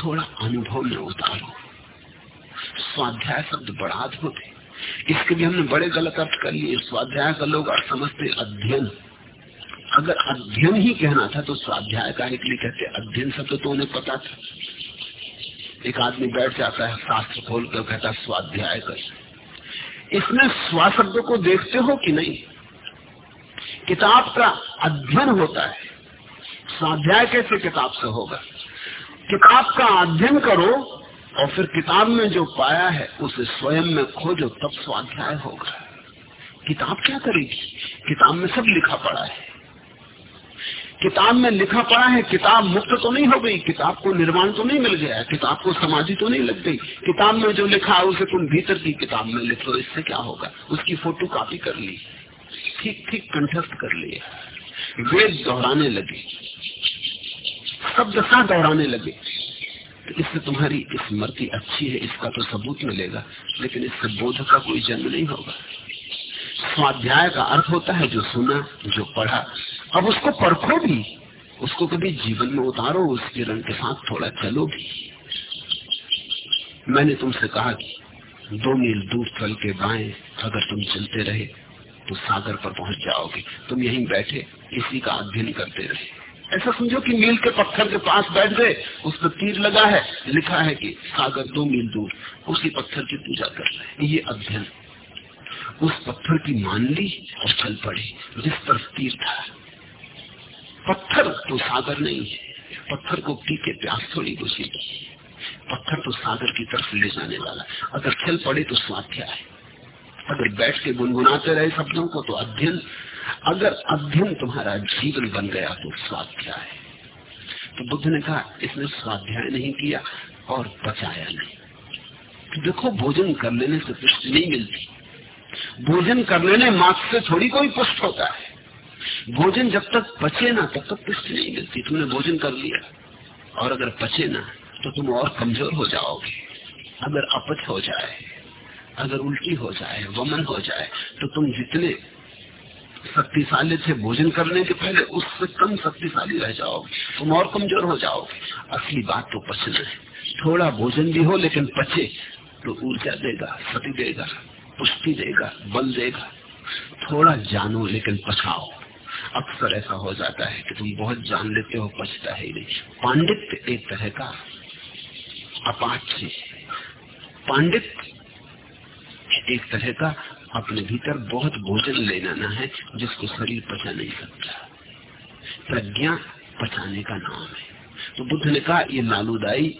थोड़ा अनुभव में उतारो। स्वाध्याय शब्द बड़ा अद्भुत है। इसके भी हमने बड़े गलत अर्थ कर लिए। स्वाध्याय का लोग समझते अध्ययन। अगर अध्ययन ही कहना था तो स्वाध्याय का एक लिए कहते, अध्ययन शब्द तो उन्हें पता था। एक आदमी बैठ जाता है, शास्त्र खोल कर कहता स्वाध्याय कर इसमें स्वा शब्द को देखते हो कि नहीं? किताब का अध्ययन होता है। स्वाध्याय कैसे किताब से होगा? किताब का अध्ययन करो, और फिर किताब में जो पाया है, उसे स्वयं में खोजो, तब स्वाध्याय होगा। किताब क्या करेगी? किताब में सब लिखा पड़ा है। किताब में लिखा पड़ा है, किताब मुक्त तो नहीं हो गई, किताब को निर्माण तो नहीं मिल गया, किताब को समाधि तो नहीं लग गई। किताब में जो लिखा है, उसे तुम भीतर की किताब में लिख लो, इससे क्या होगा? उसकी फ़ोटो कॉपी कर ली, ठीक ठीक कंठस्थ कर लिए। वेद दोहराने लगे शब्द सा दोहराने लगे। तो इससे तुम्हारी स्मृति अच्छी है, इसका तो सबूत मिलेगा, लेकिन इससे बोध का कोई जन्म नहीं होगा। स्वाध्याय का अर्थ होता है जो सुना, जो पढ़ा अब उसको परखो भी। उसको कभी जीवन में उतारो उस किरण के साथ थोड़ा चलो भी। मैंने तुमसे कहा कि दो मील दूर चल के बाएँ अगर तुम चलते रहे तो सागर पर पहुँच जाओगे। तुम यहीं बैठे, इसी का अध्ययन करते रहे। ऐसा समझो कि मील के पत्थर के पास बैठ गए, उस पर तीर लगा है, लिखा है कि सागर दो मील दूर, उसी पत्थर की पूजा कर रहे ये अध्ययन। उस पत्थर की मान ली और चल पड़े, जिस पर तीर था। पत्थर तो सागर नहीं है। पत्थर को पी के प्यास थोड़ी बुझी। पत्थर तो सागर की तरफ़ ले जाने वाला अगर चल पड़े तो स्वाध्याय है। अगर बैठ के गुनगुनाते रहे शब्दों को तो अध्ययन। अगर अध्ययन तुम्हारा जीवन बन गया तो स्वाध्याय तो बुद्ध ने कहा, इसने स्वाध्याय नहीं किया और बचाया नहीं। तो देखो, भोजन कर लेने से पुष्टि नहीं मिलती। भोजन कर लेने मात्र से थोड़ी कोई पुष्ट होता है। भोजन जब तक पचे ना, तब तक पुष्टि नहीं मिलती। तुमने भोजन कर लिया। और अगर पचे ना तो तुम और कमज़ोर हो जाओगे। अगर अपच हो जाए, अगर उल्टी हो जाए, वमन हो जाए तो तुम जितने शक्तिशाली थे भोजन करने के पहले, उससे कम शक्तिशाली रह जाओगे। तुम और कमज़ोर हो जाओगे। असली बात तो पचना है। थोड़ा भोजन भी हो, लेकिन पचे तो ऊर्जा देगा, शक्ति देगा, पुष्टि देगा, बल देगा। थोड़ा जानो, लेकिन पछाओ। अक्सर ऐसा हो जाता है कि तुम बहुत जान लेते हो, पछता है नहीं। पांडित्य एक तरह का अपाच्य पांडित एक तरह का अपने भीतर बहुत भोजन ले जाना है, जिसको शरीर पचा नहीं सकता। प्रज्ञा पचाने का नाम है। तो बुद्ध ने कहा, ये लालूदाई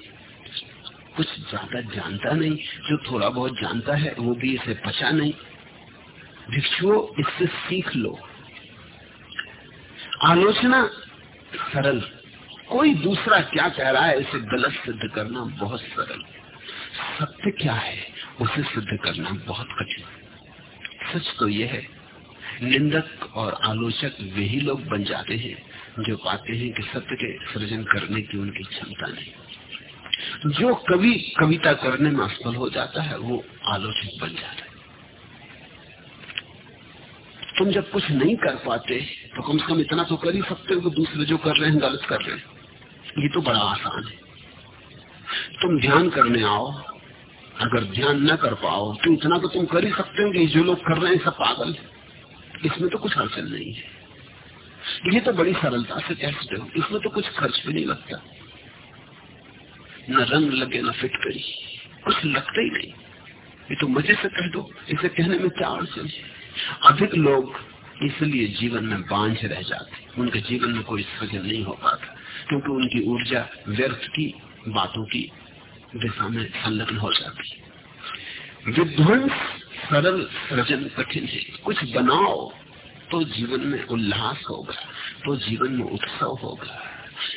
कुछ ज़्यादा जानता नहीं, जो थोड़ा बहुत जानता है, वो भी इसे पचा नहीं। भिक्षुओं, इससे सीख लो। आलोचना सरल। कोई दूसरा क्या कह रहा है, इसे गलत सिद्ध करना बहुत सरल। सत्य क्या है, उसे सिद्ध करना बहुत कठिन। सच तो यह है, निंदक और आलोचक वही लोग बन जाते हैं, जो पाते हैं कि सत्य के सृजन करने की उनकी क्षमता नहीं। जो कवि कविता करने में असफल हो जाता है, वो आलोचक बन जाता है। तुम जब कुछ नहीं कर पाते तो कम से कम इतना तो कर ही सकते हो कि दूसरे जो कर रहे हैं, गलत कर रहे हैं। ये तो बड़ा आसान है। तुम ध्यान करने आओ। अगर ध्यान न कर पाओ तो इतना तो तुम कर ही सकते हो कि जो लोग कर रहे हैं, सब पागल इसमें तो कुछ अड़चन नहीं है। ये तो बड़ी सरलता से कह सकते हो। इसमें तो कुछ खर्च भी नहीं लगता। न रंग लगे, न फिट करी। कुछ लगता ही नहीं। ये तो मज़े से कह दो। इसे कहने में क्या अड़चन है? अधिक लोग इसलिए जीवन में बांझ रह जाते उनके जीवन में कोई सृजन नहीं हो पाता, क्योंकि उनकी ऊर्जा व्यर्थ की बातों की दिशा में संलग्न हो जाती है। विध्वंस सरल सृजन कठिन है। कुछ बनाओ तो जीवन में उल्लास होगा तो जीवन में उत्सव होगा।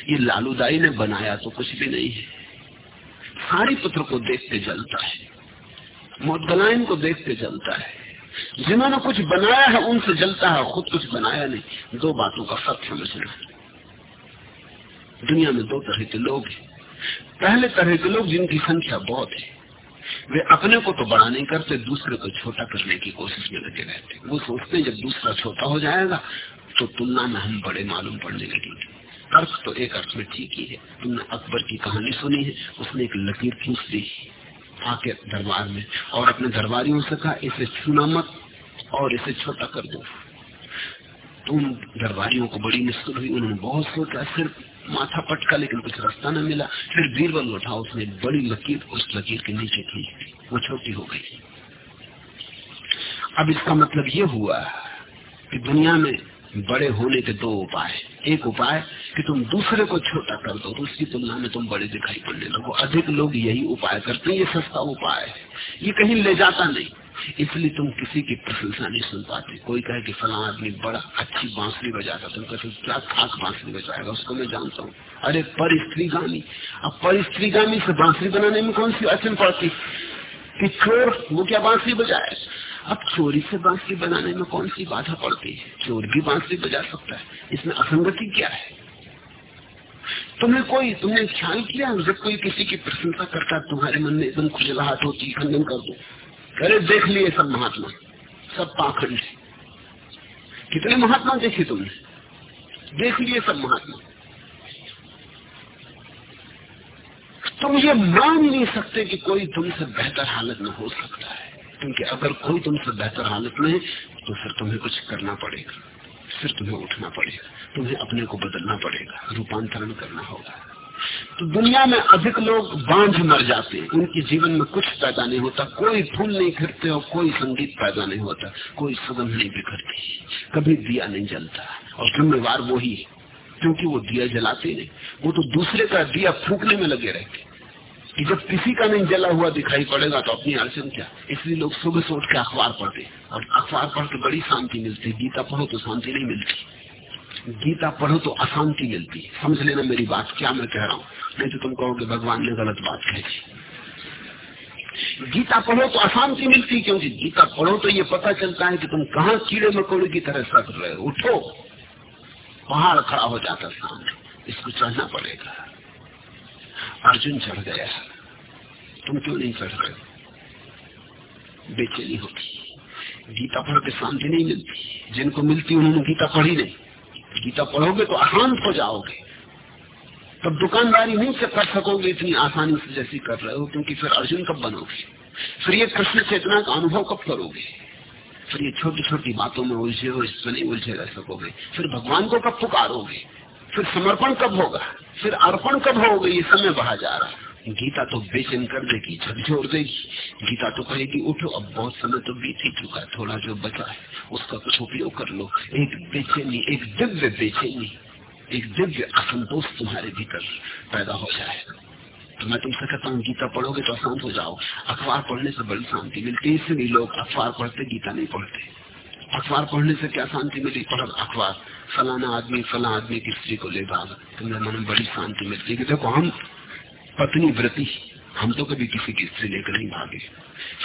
ये लालूदाई ने बनाया तो कुछ भी नहीं है। सारी पुत्र को देखते जलता है, मोदगलायन को देखते जलता है। जिन्होंने कुछ बनाया है, उनसे जलता है, खुद कुछ बनाया नहीं। दो बातों का फ़र्क समझना दुनिया में दो तरह के लोग हैं। पहले तरह के लोग जिनकी संख्या बहुत है। वे अपने को तो बड़ा नहीं करते, दूसरे को छोटा करने की कोशिश में लगे रहते वो सोचते जब दूसरा छोटा हो जाएगा तो तुलना में हम बड़े मालूम पड़ने लगेंगे। अर्थ तो एक अर्थ में ठीक ही है। तुमने अकबर की कहानी सुनी है, उसने एक लकीर खींच दी आके दरबार में। और अपने दरबारियों से कहा, इसे छूना मत और इसे छोटा कर दो। तो उन दरबारियों को बड़ी मुश्किल हुई। उन्होंने बहुत सोचा सिर्फ़ माथा पटका, लेकिन कुछ रास्ता न मिला। फिर बीरबल उठा, उसने बड़ी लकीर, उस लकीर के नीचे खींच वो छोटी हो गई। अब इसका मतलब ये हुआ कि दुनिया में बड़े होने के दो उपाय एक उपाय कि तुम दूसरे को छोटा कर दो उसकी तुलना में तुम बड़े दिखाई पड़ने लगो। अधिक लोग यही उपाय करते हैं, ये सस्ता उपाय है। ये कहीं ले जाता नहीं। इसलिए तुम किसी की प्रशंसा नहीं सुन पाते। कोई कहे कि फला आदमी बड़ा अच्छी बांसुरी बजाता तुम कहते क्या खास बांसुरी बजाएगा? उसको मैं जानता हूँ। अरे पर स्त्री गामी अब पर स्त्री गामी से बांसुरी बनाने में कौन सी अड़चन पड़ती? कि चोर, वो क्या बांसुरी बजाए? अब चोरी से बांसुरी बनाने में कौन सी बाधा पड़ती है? चोर भी बांसुरी बजा सकता है। इसमें असंगति क्या है? तुम्हें कोई, तुमने ख्याल किया? जब कोई किसी की प्रशंसा करता तुम्हारे मन में एकदम खुजलाहट होती खंडन कर दो। अरे देख लिए सब महात्मा, सब पाखंड कितने महात्मा देखे तुमने? देख लिए सब महात्मा। तुम ये मान नहीं सकते कि कोई तुमसे बेहतर हालत में हो सकता है। क्योंकि अगर कोई तुमसे बेहतर हालत में है तो फिर तुम्हें कुछ करना पड़ेगा। फिर तुम्हें उठना पड़ेगा। तुम्हें अपने को बदलना पड़ेगा। रूपांतरण करना होगा। तो दुनिया में अधिक लोग बांझ मर जाते हैं। उनके जीवन में कुछ पैदा नहीं होता। कोई फूल नहीं खिरते और कोई संगीत पैदा नहीं होता। कोई सुगंध नहीं बिखरती। कभी दिया नहीं जलता। और जिम्मेवार वो ही क्योंकि वो दिया जलाते नहीं। वो तो दूसरे का दिया फूकने में लगे रहते कि जब किसी का नहीं जला हुआ दिखाई पड़ेगा तो अपनी अड़चन क्या? इसलिए लोग सुबह से उठ के अखबार पढ़ते और अखबार पढ़ के बड़ी शांति मिलती गीता पढ़ो तो शांति नहीं मिलती। गीता पढ़ो तो अशांति मिलती समझ लेना मेरी बात, क्या मैं कह रहा हूँ? नहीं तो तुम कहोगे, भगवान ने गलत बात कही गीता पढ़ो तो अशांति मिलती क्योंकि गीता पढ़ो तो ये पता चलता है कि तुम कहाँ कीड़े मकोड़े की तरह सक रहे हो। उठो। पहाड़ खड़ा हो जाता सामने। इसको चढ़ना पड़ेगा। अर्जुन चढ़ गया। तुम क्यों नहीं चढ़ रहे बेचैनी होती गीता पढ़ के शांति नहीं मिलती। जिनको मिलती उन्होंने गीता पढ़ी नहीं। गीता पढ़ोगे तो अशांत हो जाओगे। तब दुकानदारी नहीं से कर सकोगे इतनी आसानी से जैसी कर रहे हो, क्योंकि फिर अर्जुन कब बनोगे? फिर ये कृष्ण चेतना का अनुभव कब करोगे? फिर ये छोटी छोटी बातों में उलझे हो इसमें नहीं उलझे रह सकोगे। फिर भगवान को कब पुकारोगे? फिर समर्पण कब होगा? फिर अर्पण कब होगा? ये समय बहा जा रहा गीता तो बेचैन कर देगी झकझोर देगी। गीता तो कहेगी, उठो, अब बहुत समय तो बीत ही चुका है, थोड़ा जो बचा है, उसका कुछ उपयोग कर लो। एक बेचैनी, एक दिव्य बेचैनी, एक दिव्य असंतोष तुम्हारे भीतर पैदा हो जाए। तो मैं तुमसे कहता हूँ, गीता पढ़ोगे तो अशांत हो जाओ। अखबार पढ़ने से बड़ी शांति मिलती है, इसलिए लोग अखबार पढ़ते, गीता नहीं पढ़ते। अखबार पढ़ने से क्या शांति मिली? पढ़, अखबार। फलाना आदमी, फला आदमी की स्त्री को ले भागा। तुम्हारे मन में बड़ी शांति मिलती है देखो, हम पत्नी व्रति, हम तो कभी किसी की स्त्री लेकर नहीं भागे।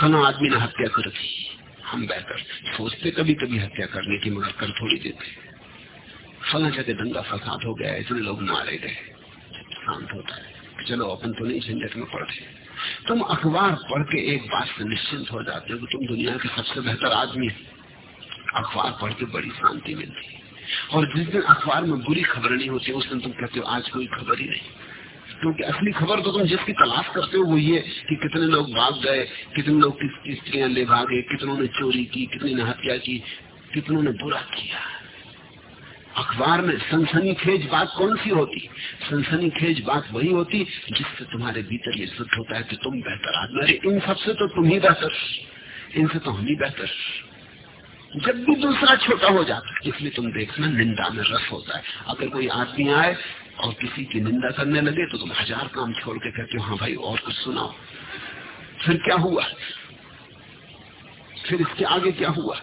फला आदमी ने हत्या कर दी हम बेहतर। सोचते कभी कभी हत्या करने की, मगर कर थोड़ी देते। फला जगह दंगा फसाद हो गया इतने लोग मारे गए शांत होता है। चलो, अपन तो नहीं झंझट में पड़ते। तुम अखबार पढ़ के एक बात से निश्चिंत हो जाते हो कि तुम दुनिया के सबसे बेहतर आदमी अखबार पढ़ के बड़ी शांति मिलती है। और जिस दिन अखबार में बुरी खबर नहीं होती, उस दिन तुम कहते हो, आज कोई खबर ही नहीं। क्योंकि असली खबर तो तुम जिसकी तलाश करते हो, वो ये कि कितने लोग भाग गए, कितने लोग किसकी स्त्रियाँ ले भागे, कितनों ने चोरी की, कितनी ने हत्या की, कितनों ने बुरा किया। अखबार में सनसनी खेज बात कौन सी होती? सनसनी खेज बात वही होती जिससे तुम्हारे भीतर ये सिद्ध होता है कि तुम बेहतर आदमी इन सबसे तो तुम ही बेहतर। इनसे तो हम ही बेहतर। जब भी दूसरा छोटा हो जाता है इसलिए तुम देखना निंदा में रस होता है। अगर कोई आदमी आए और किसी की निंदा करने लगे तो तुम हज़ार काम छोड़ के कहते हो हाँ भाई, और कुछ सुनाओ। फिर क्या हुआ? फिर इसके आगे क्या हुआ?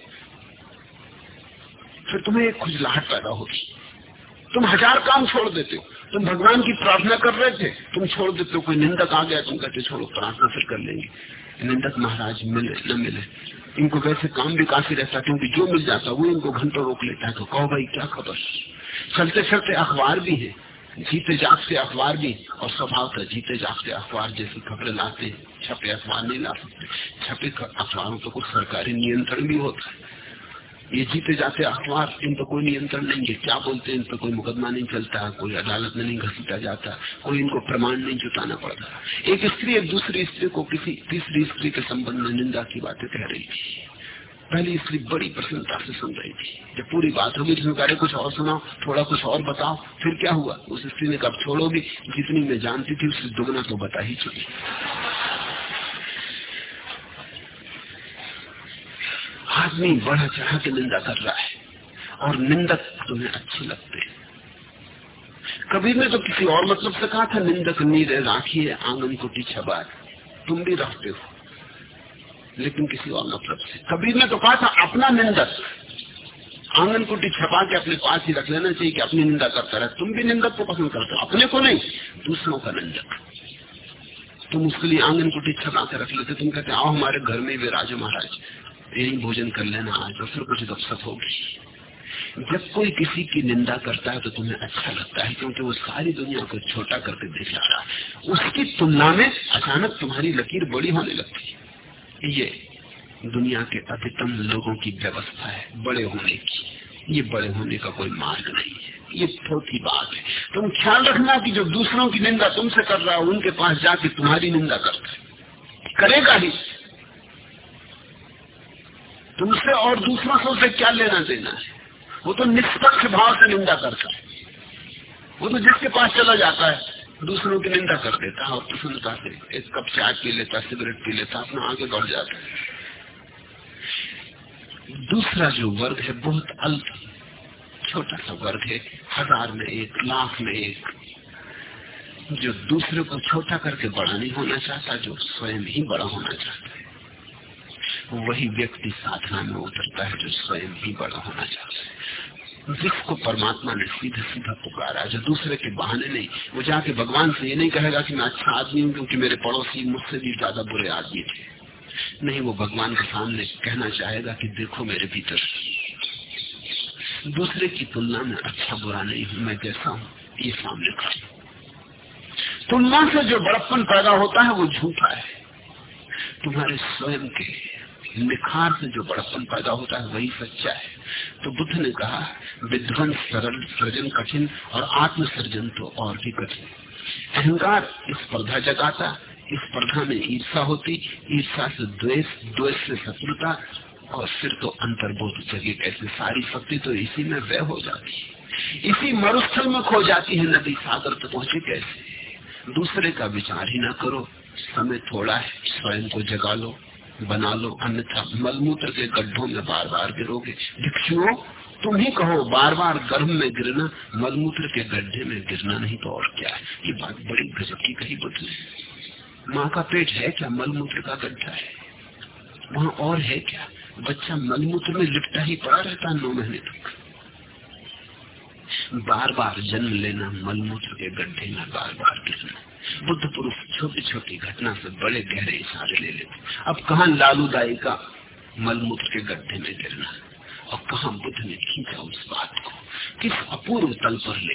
फिर तुम्हें एक खुजलाहट पैदा होगी। तुम हज़ार काम छोड़ देते हो। तुम भगवान की प्रार्थना कर रहे थे, तुम छोड़ देते हो। कोई निंदक आ गया, तुम कहते छोड़ो, प्रार्थना फिर कर लेंगे। निंदक महाराज मिले, न मिले। इनको वैसे काम भी काफ़ी रहता क्योंकि जो मिल जाता वो इनको घंटों रोक लेता है तो कहो भाई, क्या खबर? चलते चलते अखबार भी है जीते जागते अखबार भी, और स्वभाव था जीते जागते अखबार जैसी खबरें लाते, छपे अखबार नहीं ला सकते। छपे अखबारों तो कुछ सरकारी नियंत्रण भी होता है। ये जीते जाते अखबार इन पर कोई नियंत्रण नहीं है। क्या बोलते इन पर कोई मुकदमा नहीं चलता, कोई अदालत में नहीं घसीटा जाता, कोई इनको प्रमाण नहीं जुटाना पड़ता। एक स्त्री एक दूसरी स्त्री को किसी तीसरी स्त्री के संबंध में निंदा की बातें कह रही थी। पहली स्त्री बड़ी प्रसन्नता से सुन रही थी। जब पूरी बात होगी तो कह कुछ और सुनाओ, थोड़ा कुछ और बताओ, फिर क्या हुआ? उस स्त्री ने कब छोड़ोगी जितनी मैं जानती थी, उससे दुगना तो बता ही चुकी आदमी बड़ा चढ़ा के निंदा कर रहा है और निंदक तुम्हें अच्छे लगते हैं। कबीर ने तो किसी और मतलब से कहा था, निंदक नीरे है, आँगन को छबा तुम भी रखते हो, लेकिन किसी और मतलब से। कबीर ने तो कहा था, अपना निंदक, आँगन कुटी छपा के अपने पास ही रख लेना चाहिए कि अपनी निंदा करता रहे। तुम भी निंदक को पसंद करते हो, अपने को नहीं, दूसरों का निंदक। तुम उसके लिए आँगन कुटी छपा के रख लेते, तुम कहते, आओ हमारे घर में भी राजू महाराज यही भोजन कर लेना आज और फिर कुछ गपसप होगी। जब कोई किसी की निंदा करता है तो तुम्हें अच्छा लगता है, क्योंकि वो सारी दुनिया को छोटा करके दिखा रहा है उसकी तुलना में अचानक तुम्हारी लकीर बड़ी होने लगती है। ये दुनिया के अधिकतम लोगों की व्यवस्था है, बड़े होने की। ये बड़े होने का कोई मार्ग नहीं है। ये छोटी बात है। तुम ख्याल रखना कि जो दूसरों की निंदा तुमसे कर रहा है, उनके पास जाके तुम्हारी निंदा करता है। करेगा ही। तुमसे और दूसरों से उसे क्या लेना देना है? वो तो निष्पक्ष भाव से निंदा करता है। वो तो जिसके पास चला जाता है, दूसरों की निंदा कर देता है और प्रसन्नता से एक कप चाय पी लेता सिगरेट पी लेता अपना आगे बढ़ जाता है। दूसरा जो वर्ग है, बहुत अल्प छोटा सा वर्ग है, हज़ार में एक, लाख में एक, जो दूसरे को छोटा करके बड़ा नहीं होना चाहता, जो स्वयं ही बड़ा होना चाहता है। वही व्यक्ति साधना में उतरता है जो स्वयं ही बड़ा होना चाहता है। जिसको परमात्मा ने सीधा सीधा पुकारा, जो दूसरे के बहाने नहीं, वो जाके भगवान से ये नहीं कहेगा कि मैं अच्छा आदमी हूँ क्योंकि मेरे पड़ोसी मुझसे भी ज़्यादा बुरे आदमी थे। नहीं, वो भगवान के सामने कहना चाहेगा कि देखो मेरे भीतर। दूसरे की तुलना में अच्छा बुरा नहीं हूँ, मैं जैसा हूँ, ये सामने खड़ा तुलना से जो बड़प्पन पैदा होता है, वो झूठा है। तुम्हारे स्वयं के निखार से जो बड़प्पन पैदा होता है, वही सच्चा है। तो बुद्ध ने कहा, विध्वंस सरल, सृजन कठिन और आत्म सृजन तो और भी कठिन। अहंकार स्पर्धा जगाता, इस स्पर्धा में ईर्षा होती ईर्षा से द्वेष द्वेष से शत्रुता और फिर तो अंतर्बोध जगे कैसे सारी शक्ति तो इसी में व्यय हो जाती है। इसी मरुस्थल में खो जाती है नदी, सागर तक तो पहुँचे कैसे? दूसरे का विचार ही ना करो, समय थोड़ा है, स्वयं को जगा लो। बना लो, अन्यथा मलमूत्र के गड्ढों में बार बार गिरोगे। भिक्षुओं, तुम ही कहो बार बार गर्भ में गिरना, मलमूत्र के गड्ढे में गिरना नहीं तो और क्या है? ये बात बड़ी गजब की कही बुद्ध ने। माँ का पेट है क्या मलमूत्र का गड्ढा है? वहाँ और है क्या? बच्चा मलमूत्र में लिपटा ही पड़ा रहता नौ महीने तक। बार बार जन्म लेना, मलमूत्र के गड्ढे में बार बार गिरना। बुद्ध पुरुष छोटी छोटी घटना से बड़े गहरे इशारे ले लेते अब कहा लालूदाई का मलमूत्र के गड्ढे में गिरना? और कहा बुद्ध ने खींचा उस बात को? किस अपूर्व तल पर ले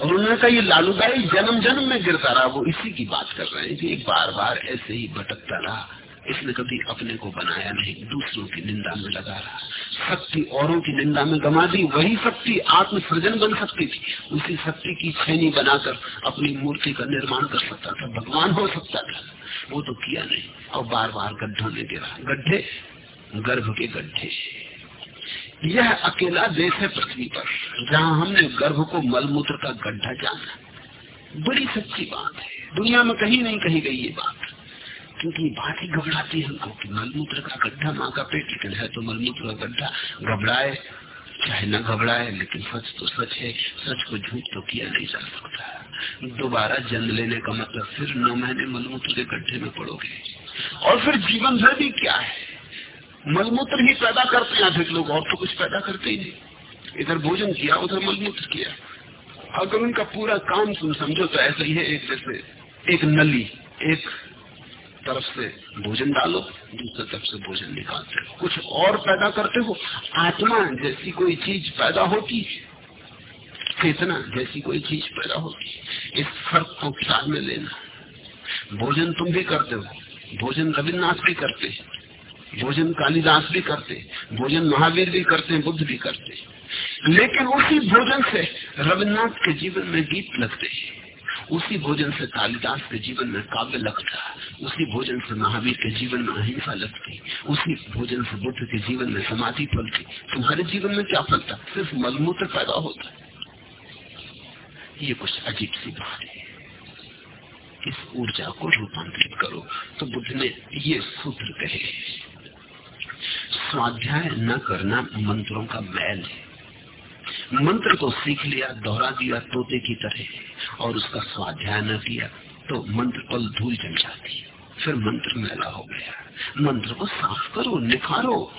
और उन्होंने कहा, ये लालूदाई जन्म जन्म में गिरता रहा, वो इसी की बात कर रहे हैं कि बार बार ऐसे ही भटकता रहा इसने कभी अपने को बनाया नहीं, दूसरों की निंदा में लगा रहा। शक्ति औरों की निंदा में गमा दी, वही शक्ति आत्म सृजन बन सकती थी। उसी शक्ति की छैनी बनाकर अपनी मूर्ति का निर्माण कर सकता था, भगवान हो सकता था। वो तो किया नहीं और बार बार गड्ढों में गिरा। गड्ढे, गर्भ के गड्ढे। यह अकेला देश है पृथ्वी पर, जहाँ हमने गर्भ को मलमूत्र का गड्ढा जाना। बड़ी सच्ची बात है। दुनिया में कहीं नहीं कही गई ये बात। क्योंकि बात ही घबराती है। हमको कि मलमूत्र का गड्ढा माँ का पेट लेकिन है तो मलमूत्र का गड्ढा घबराए, चाहे न घबराए, लेकिन सच तो सच है। सच को झूठ तो किया नहीं जा सकता। दोबारा जन्म लेने का मतलब फिर नौ महीने मलमूत्र के गड्ढे में पड़ोगे। और फिर जीवन भर भी क्या है? मलमूत्र ही पैदा करते हैं अधिक लोग, और तो कुछ पैदा करते ही नहीं। इधर भोजन किया, उधर मलमूत्र किया। अगर उनका पूरा काम तुम समझो तो ऐसा ही है, एक जैसे एक नली, एक तरफ़ से भोजन डालो, दूसरे तरफ़ से भोजन निकालते हो कुछ और पैदा करते हो? आत्मा जैसी कोई चीज़ पैदा होती, चेतना जैसी कोई चीज़ पैदा होती, इस फ़र्क को ख्याल में लेना। भोजन तुम भी करते हो, भोजन रविन्द्रनाथ भी करते, भोजन कालिदास भी करते, भोजन महावीर भी करते, बुद्ध भी करते। लेकिन उसी भोजन से रविन्द्रनाथ के जीवन में गीत लगते उसी भोजन से कालिदास के जीवन में काव्य लगता उसी भोजन से महावीर के जीवन में अहिंसा लगती उसी भोजन से बुद्ध के जीवन में समाधि फलती तुम्हारे जीवन में क्या फलता सिर्फ़ मलमूत्र पैदा होता है। ये कुछ अजीब सी बात है। इस ऊर्जा को रूपांतरित करो? तो बुद्ध ने ये सूत्र कहे। स्वाध्याय न करना मंत्रों का मैल है। मंत्र को सीख लिया, दोहरा दिया, तोते की तरह। और उसका स्वाध्याय न किया तो मंत्र पल धूल जम जाती है। फिर मंत्र मैला हो गया। मंत्र को साफ़ करो, निखारो।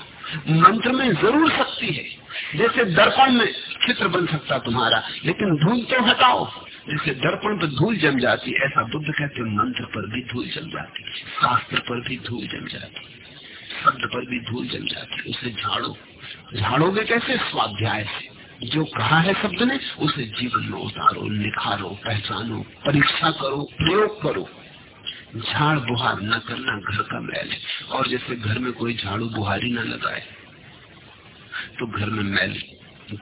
मंत्र में ज़रूर शक्ति है। जैसे दर्पण में चित्र बन सकता तुम्हारा, लेकिन धूल तो हटाओ। जैसे दर्पण पर धूल जम जाती ऐसा बुद्ध कहते मंत्र पर भी धूल जम जाती शास्त्र पर भी धूल जम जाती शब्द पर भी धूल जम जाती उसे झाड़ो। झाड़ोगे कैसे? स्वाध्याय से। जो कहा है शब्द ने, उसे जीवन में उतारो, निखारो, पहचानो, परीक्षा करो, प्रयोग करो। झाड़ बुहार न करना घर का मैल है। और जैसे घर में कोई झाड़ू बुहारी न लगाए तो घर में मैल,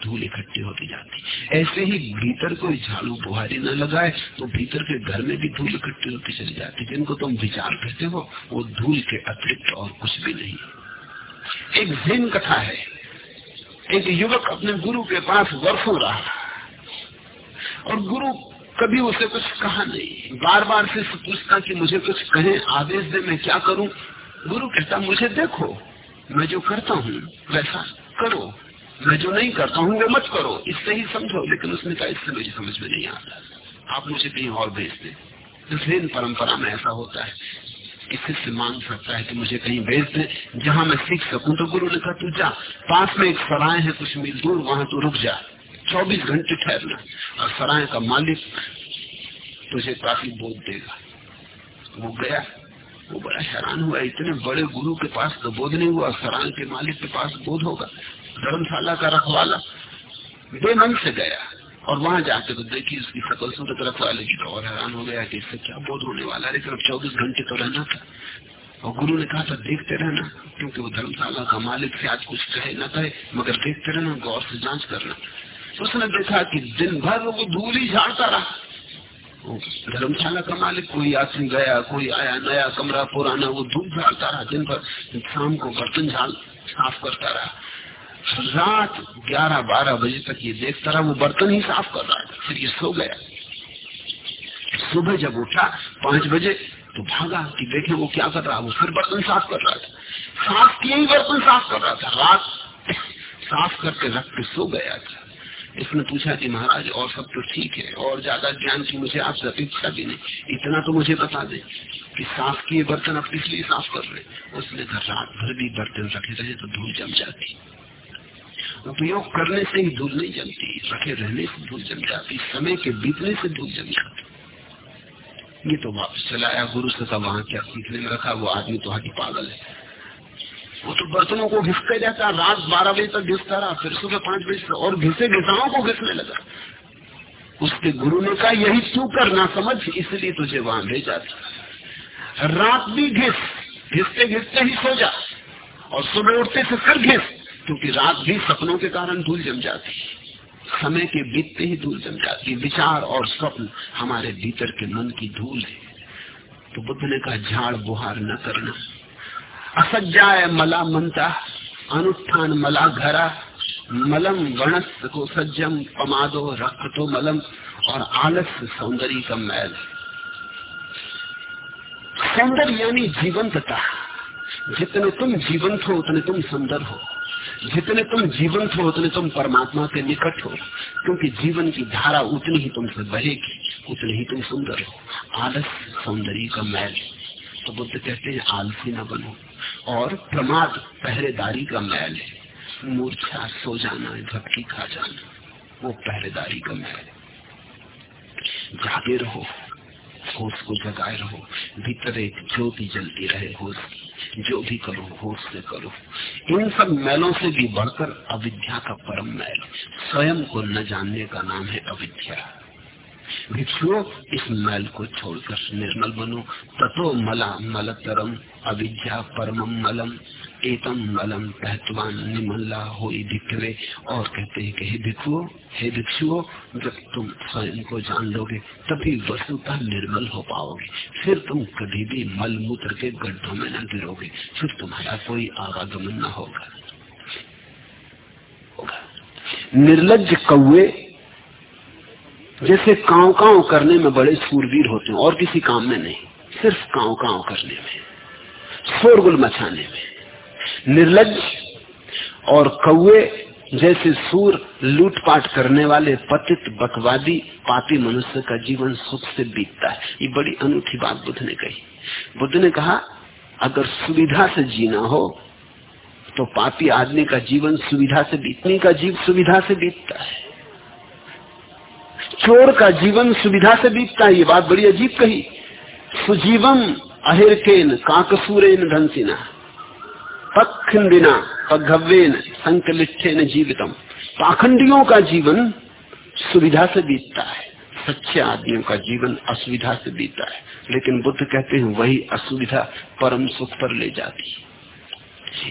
धूल इकट्ठी होती जाती। ऐसे ही भीतर कोई झाड़ू बुहारी न लगाए तो भीतर के घर में भी धूल इकट्ठी होती चली जाती। जिनको तुम विचार कहते हो, वो धूल के अतिरिक्त और कुछ भी नहीं। एक जिन कथा है। एक युवक अपने गुरु के पास वर्षों रहा और गुरु कभी उसे कुछ कहा नहीं। बार बार से पूछता कि मुझे कुछ कहे, आदेश दे, मैं क्या करूँ? गुरु कहता, मुझे देखो, मैं जो करता हूँ, वैसा करो। मैं जो नहीं करता हूँ, वो मत करो। इससे ही समझो, लेकिन उसने कहा, इससे मुझे समझ में नहीं आता। आप मुझे कहीं और भेज दे। जैन परंपरा में ऐसा होता है। किसी से मांग सकता है कि मुझे कहीं भेज दे। जहाँ मैं सीख सकूँ तो गुरु ने कहा, तू जा। पास में एक सराय है कुछ मील दूर, वहाँ तू रुक जा। चौबीस घंटे ठहरना। और सराय का मालिक तुझे काफ़ी बोध देगा। वो गया। वो बड़ा हैरान हुआ। इतने बड़े गुरु के पास तो बोध नहीं हुआ। सराय के मालिक के पास बोध होगा। धर्मशाला का रखवाला बेमन से गया। और वहाँ जाके तो देखी उसकी सकल सूरत रखवाले की तो और हैरान हो गया कि इससे क्या बोध होने वाला है। लेकिन चौबीस घंटे तो रहना था। और गुरु ने कहा था, देखते रहना, क्योंकि वो धर्मशाला का मालिक से आज कुछ कहे ना कहे, मगर देखते रहना गौर से जाँच करना। तो उसने देखा कि दिन भर वो धूल ही झाड़ता रहा। धर्मशाला का मालिक, कोई यात्री गया, कोई आया नया कमरा पुराना, वो धूप झाड़ता रहा दिन भर। शाम को बर्तन झाड़ साफ़ करता रहा। रात 11-12 बजे तक ये देखता रहा वो बर्तन ही साफ़ कर रहा था फिर ये सो गया। सुबह जब उठा, पाँच बजे तो भागा कि देखे वो क्या कर रहा वो फिर बर्तन साफ़ कर रहा था। साफ़ किए ही बर्तन साफ़ कर रहा था। रात साफ़ करके रख के सो गया था। इसने पूछा कि महाराज, और सब तो ठीक है, और ज़्यादा ज्ञान की मुझे आपसे अपेक्षा भी नहीं। इतना तो मुझे बता दे कि साफ़ किए बर्तन आप किस लिए साफ़ कर रहे उसने घर रात भर भी बर्तन रखे रहे तो धूल जम जाती। उपयोग करने से ही धूल नहीं जमती रखे रहने से धूल जम जाती, समय के बीतने से धूल जम जाती। ये तो वापस चलाया गुरु से कहा, वहाँ क्या सीखने में रखा? वो आदमी तो हाथी पागल है। वो तो बर्तनों को घिसते रहता, रात बारह बजे तक घिसता रहा, फिर सुबह पाँच बजे से और घिसे, घिसाओं को घिसने लगा। उसके गुरु ने कहा, यही तू कर ना समझ, इसलिए तुझे वहाँ भेजा था। रात भी घिस घिसते घिसते ही सो जा, और सुबह उठते से फिर घिस। क्योंकि रात भी सपनों के कारण धूल जम जाती है। समय के बीतते ही धूल जम जाती विचार और स्वप्न हमारे भीतर के मन की धूल है। तो बुद्ध ने कहा, झाड़ बुहार न करना। असज्जाय मला मनता अनुष्ठान मला घरा, मलम गणस को सज्जम, पमादो रख तो मलम, और आलस सौंदर्य का मैल सौंदर्य यानी जीवंतता। जितने तुम जीवंत हो, उतने तुम सुंदर हो। जितने तुम जीवंत हो, उतने तुम परमात्मा के निकट हो। क्योंकि जीवन की धारा उतनी ही तुमसे बहेगी, उतने ही तुम सुंदर हो। आलस सौंदर्य का मैल। तो बुद्ध कहते हैं, आलसी न बनो। और प्रमाद पहरेदारी का मैल है। मूर्छा, सो जाना झपकी खा जाना, वो पहरेदारी का मैल जागे रहो, होश को जगाए रहो, भीतर एक ज्योति जलती रहे होश की। जो भी करो, होश से करो। इन सब मैलों से भी बढ़कर अविद्या का परम मैल। स्वयं को न जानने का नाम है अविद्या। भिक्षुओं, इस मैल को छोड़कर निर्मल बनो। ततो मला मलतरम, अविद्या परम मलम। एतम मलम पहतवान निमल्ला हो भिक्षवे और कहते हैं कि, हे भिक्षुओं, हे भिक्षुओ, जब तुम स्वयं को जान लोगे, तभी वस्तुतः निर्मल हो पाओगे। फिर तुम कभी भी मल मूत्र के गड्ढों में न गिरोगे। फिर तुम्हारा कोई आवागमन न होगा। होगा निर्लज कौए जैसे काव काव करने में बड़े सूरवीर होते हैं, और किसी काम में नहीं, सिर्फ़ काव काव करने में, शोरगुल मचाने में। निर्लज और कौए जैसे सूर लूटपाट करने वाले पतित बकवादी पापी मनुष्य का जीवन सुख से बीतता है। ये बड़ी अनूठी बात बुद्ध ने कही। बुद्ध ने कहा, अगर सुविधा से जीना हो तो पापी आदमी का जीवन सुविधा से बीतने का जीव सुविधा से बीतता है। चोर का जीवन सुविधा से बीतता है। ये बात बड़ी अजीब कही। सुजीवम अहिरकेन काकसूरेन धनसिना पखंडिना पगवेन संकलिठेन जीवितम। पाखंडियों का जीवन सुविधा से बीतता है। सच्चे आदमियों का जीवन असुविधा से बीतता है। लेकिन बुद्ध कहते हैं, वही असुविधा परम सुख पर ले जाती है।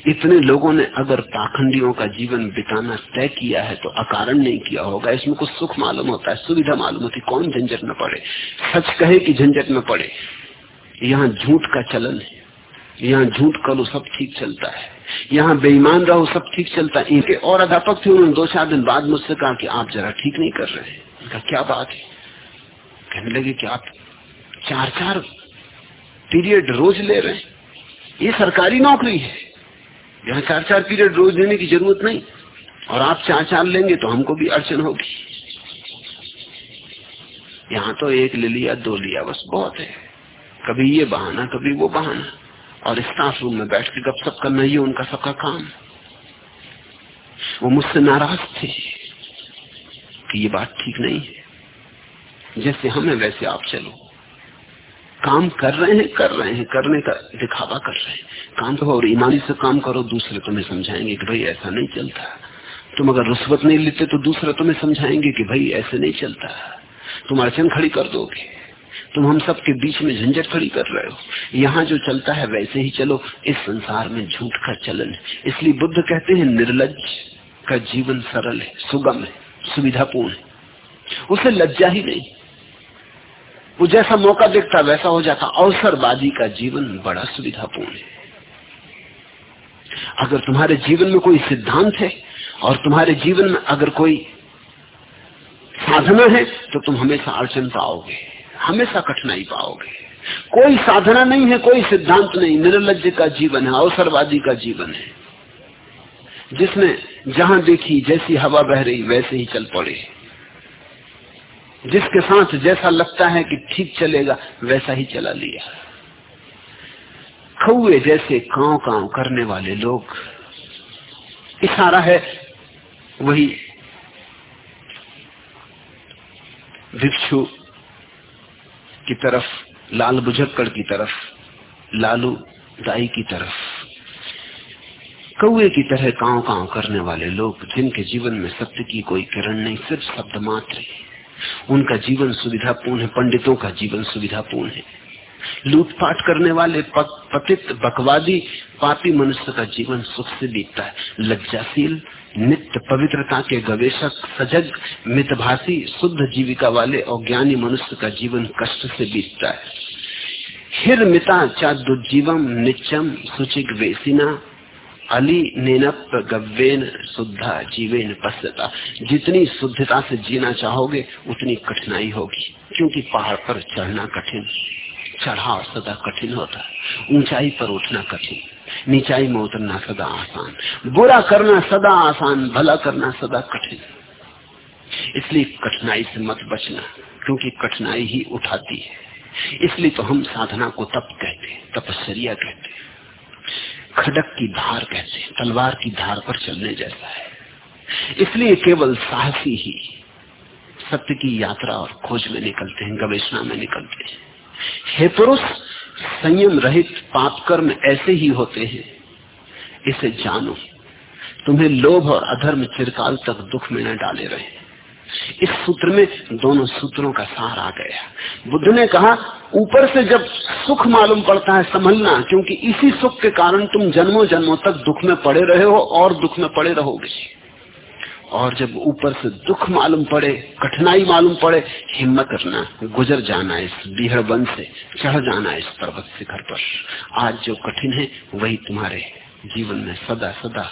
इतने लोगों ने अगर पाखंडियों का जीवन बिताना तय किया है तो अकारण नहीं किया होगा। इसमें कुछ सुख मालूम होता है, सुविधा मालूम होती कौन झंझट में पड़े? सच कहे कि झंझट में पड़े? यहाँ झूठ का चलन है। यहाँ झूठ करो, सब ठीक चलता है। यहाँ बेईमान रहो, सब ठीक चलता है। इनके और अध्यापक थे, उन्होंने दो चार दिन बाद मुझसे कहा कि आप जरा ठीक नहीं कर रहे हैं। क्या बात है? कहने लगे कि आप चार चार पीरियड रोज ले रहे हैं। ये सरकारी नौकरी है। यहाँ चार चार पीरियड रोज देने की ज़रूरत नहीं। और आप चार चार लेंगे तो हमको भी अड़चन होगी। यहाँ तो एक ले लिया, दो लिया, बस बहुत है। कभी ये बहाना, कभी वो बहाना। और स्टाफ रूम में बैठ के गपशप करना, ये उनका सबका काम। वो मुझसे नाराज़ थे कि ये बात ठीक नहीं है। जैसे हमें वैसे आप चलो। काम कर रहे हैं, कर रहे हैं, करने का दिखावा कर रहे हैं। काम तो और ईमानी से काम करो, दूसरे तुम्हें समझाएँगे कि भाई ऐसा नहीं चलता। तुम अगर रुस्वत नहीं लेते तो दूसरे तुम्हें समझाएँगे कि भाई ऐसे नहीं चलता। तुम अड़चन खड़ी कर दोगे। तुम हम सब के बीच में झंझट खड़ी कर रहे हो। यहाँ जो चलता है वैसे ही चलो, इस संसार में झूठ का चलन है। इसलिए बुद्ध कहते हैं निर्लज का जीवन सरल है, सुगम है, सुविधापूर्ण है। उसे लज्जा ही नहीं। वो जैसा मौका देखता, वैसा हो जाता। अवसरवादी का जीवन बड़ा सुविधापूर्ण है। अगर तुम्हारे जीवन में कोई सिद्धांत है, और तुम्हारे जीवन में अगर कोई साधना है तो तुम हमेशा अड़चन पाओगे। हमेशा कठिनाई पाओगे। कोई साधना नहीं है, कोई सिद्धांत नहीं। निर्लज का जीवन है, अवसरवादी का जीवन है। जिसने जहाँ देखी, जैसी हवा बह रही, वैसे ही चल पड़े। जिसके साथ जैसा लगता है कि ठीक चलेगा, वैसा ही चला लिया। कौए जैसे कांव कांव करने वाले लोग। इशारा है, वही भिक्षु की तरफ़, लाल बुझक्कड़ की तरफ़, लालू दाई की तरफ़। कौए की तरह कांव कांव करने वाले लोग, जिनके जीवन में सत्य की कोई किरण नहीं, सिर्फ़ शब्द मात्र उनका जीवन सुविधापूर्ण है, पंडितों का जीवन सुविधापूर्ण है। लूटपाट करने वाले पतित, बकवादी, पापी मनुष्य का जीवन सुख से बीतता है। लज्जाशील नित्य पवित्रता के गवेशक, सजग, मितभाषी, शुद्ध जीविका वाले और ज्ञानी मनुष्य का जीवन कष्ट से बीतता है। हिर मिता चा दुजीवम निचम सुचिक वेसिना, अली नेनप गव्वेन शुद्धा जीवेन पश्यता। जितनी शुद्धता से जीना चाहोगे, उतनी कठिनाई होगी, क्योंकि पहाड़ पर चढ़ना कठिन, चढ़ाव सदा कठिन होता है, ऊंचाई पर उठना कठिन। नीचाई में उतरना सदा आसान। बुरा करना सदा आसान, भला करना सदा कठिन। इसलिए कठिनाई से मत बचना, क्योंकि कठिनाई ही उठाती है। इसलिए तो हम साधना को तप कहते हैं, तपस्या कहते हैं। खडक की धार कहते हैं, तलवार की धार पर चलने जैसा है। इसलिए केवल साहसी ही सत्य की यात्रा और खोज में निकलते हैं, गवेषणा में निकलते हैं। हे पुरुष संयम रहित पाप कर्म ऐसे ही होते हैं। इसे जानो, तुम्हें लोभ और अधर्म चिरकाल तक दुख में न डाले रहे। इस सूत्र में दोनों सूत्रों का सार आ गया। बुद्ध ने कहा, ऊपर से जब सुख मालूम पड़ता है संभलना, क्योंकि इसी सुख के कारण तुम जन्मों जन्मों तक दुख में पड़े रहे हो और दुख में पड़े रहोगे। और जब ऊपर से दुख मालूम पड़े, कठिनाई मालूम पड़े, हिम्मत करना, गुजर जाना इस बिहड़ बन से, चढ़ जाना इस पर्वत शिखर पर। आज जो कठिन है, वही तुम्हारे जीवन में सदा सदा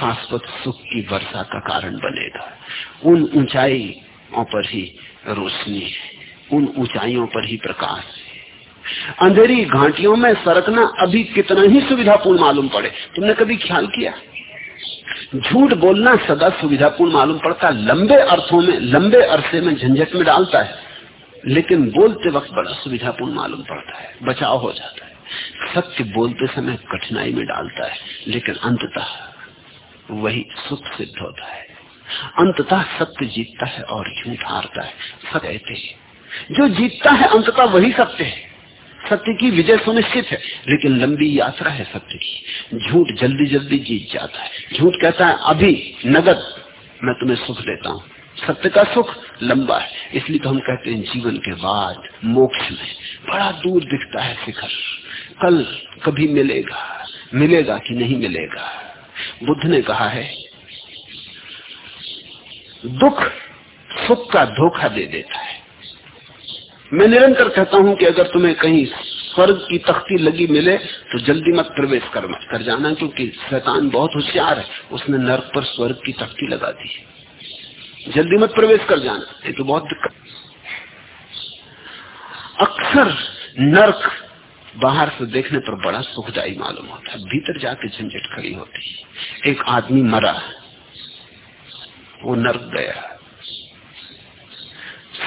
शाश्वत सुख की वर्षा का कारण बनेगा। उन ऊंचाइयों पर ही रोशनी है, उन ऊंचाइयों पर ही प्रकाश है। अंधेरी घाटियों में सरकना अभी कितना ही सुविधापूर्ण मालूम पड़े, तुमने कभी ख्याल किया? झूठ बोलना सदा सुविधापूर्ण मालूम पड़ता है। लंबे अर्थों में, लंबे अरसे में झंझट में डालता है। लेकिन बोलते वक्त बड़ा सुविधापूर्ण मालूम पड़ता है। बचाव हो जाता है। सत्य बोलते समय कठिनाई में डालता है। लेकिन अंततः वही सुख सिद्ध होता है। अंततः सत्य जीतता है और झूठ हारता है। सत्य जो जीतता है, अंततः वही सत्य है। सत्य की विजय सुनिश्चित है, लेकिन लंबी यात्रा है सत्य की। झूठ जल्दी जल्दी जीत जाता है। झूठ कहता है, अभी नगद, मैं तुम्हें सुख देता हूँ। सत्य का सुख लंबा है, इसलिए तो हम कहते हैं, जीवन के बाद मोक्ष में बड़ा दूर दिखता है शिखर। कल कभी मिलेगा मिलेगा कि नहीं मिलेगा? बुद्ध ने कहा है, दुख, सुख का धोखा दे देता है। मैं निरंतर कहता हूँ कि अगर तुम्हें कहीं स्वर्ग की तख्ती लगी मिले तो जल्दी मत प्रवेश कर कर जाना, क्योंकि शैतान बहुत होशियार है। उसने नर्क पर स्वर्ग की तख्ती लगा दी। जल्दी मत प्रवेश कर जाना, ये तो बहुत दिक्कत। अक्सर नर्क बाहर से देखने पर बड़ा सुखदायी मालूम होता है। भीतर जाके झंझट खड़ी होती है। एक आदमी मरा, वो नर्क गया।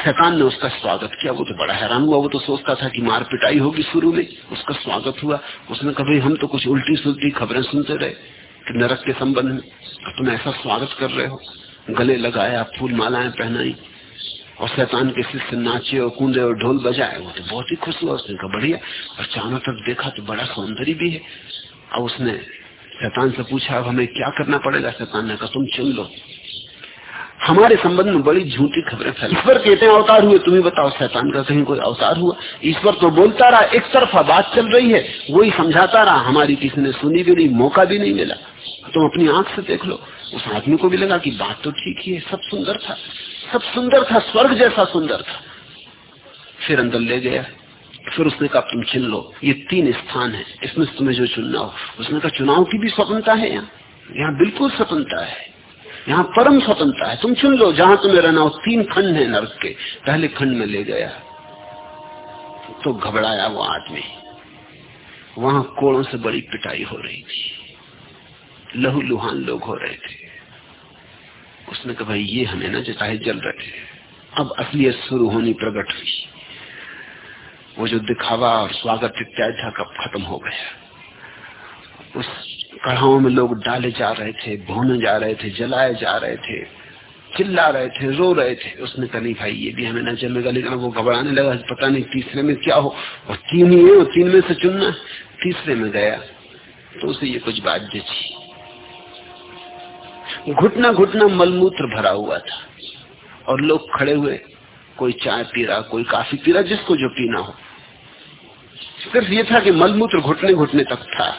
शैतान ने उसका स्वागत किया, वो तो बड़ा हैरान हुआ, वो तो सोचता था कि मार पिटाई होगी शुरू में, उसका स्वागत हुआ। उसने कभी हम तो कुछ उल्टी सुलटी खबरें सुनते रहे, कि नरक के संबंध में तुम ऐसा स्वागत कर रहे हो, गले लगाया फूल मालाएँ पहनाई, और शैतान के शिष्य नाचे और कूदे और ढोल बजाए, वो तो बहुत ही खुश हुआ, उसने कहा, बढ़िया, और चारों तरफ़ देखा तो बड़ा सौंदर्य भी है। और उसने शैतान से पूछा, अब हमें क्या करना पड़ेगा? शैतान ने कहा, तुम चुन लो। हमारे संबंध में बड़ी झूठी खबरें फैल ईश्वर कहते हैं, अवतार हुए, तुम्हें बताओ, शैतान का कहीं कोई अवतार हुआ? ईश्वर तो बोलता रहा, एक तरफा बात चल रही है, वही समझाता रहा, हमारी किसी ने सुनी भी नहीं, मौका भी नहीं मिला। तुम अपनी आँख से देख लो, उस आदमी को भी लगा कि बात तो ठीक ही है, सब सुंदर था, सब सुंदर था, स्वर्ग जैसा सुंदर था। फिर अंदर ले गया, फिर उसने कहा, तुम चुन लो, ये तीन स्थान है, इसमें तुम्हें जो चुनना हो। उसने कहा, चुनाव की भी स्वतंत्रता है यहाँ। यहाँ बिल्कुल स्वतंत्रता है। यहाँ परम स्वतंत्रता है। तुम चुन लो, जहाँ तुम्हें रहना हो, तीन खंड है नर्क के पहले खंड में ले गया। तो घबराया वो आदमी। वहाँ कोड़ों से बड़ी पिटाई हो रही थी। लहू लुहान लोग हो रहे थे। उसने कहा, भाई, ये हमें ना चाहे जल रहे अब असलियत शुरू होनी प्रकट हुई। वो जो दिखावा और स्वागत इत्यादि कब खत्म हो गया। उस कढ़ाओं में लोग डाले जा रहे थे, भोने जा रहे थे, जलाए जा रहे थे, चिल्ला रहे थे, रो रहे थे। उसने कहा, नहीं भाई, ये भी हमें ना जमेगा लेकिन वो घबराने लगा पता नहीं तीसरे में क्या हो? और तीन ही है तीन में से चुनना तीसरे में गया तो उसे ये कुछ बात जची घुटना घुटना मलमूत्र भरा हुआ था। और लोग खड़े हुए, कोई चाय पी रहा, कोई काफ़ी पी रहा, जिसको जो पीना हो। सिर्फ़ ये था कि मलमूत्र घुटने घुटने तक था।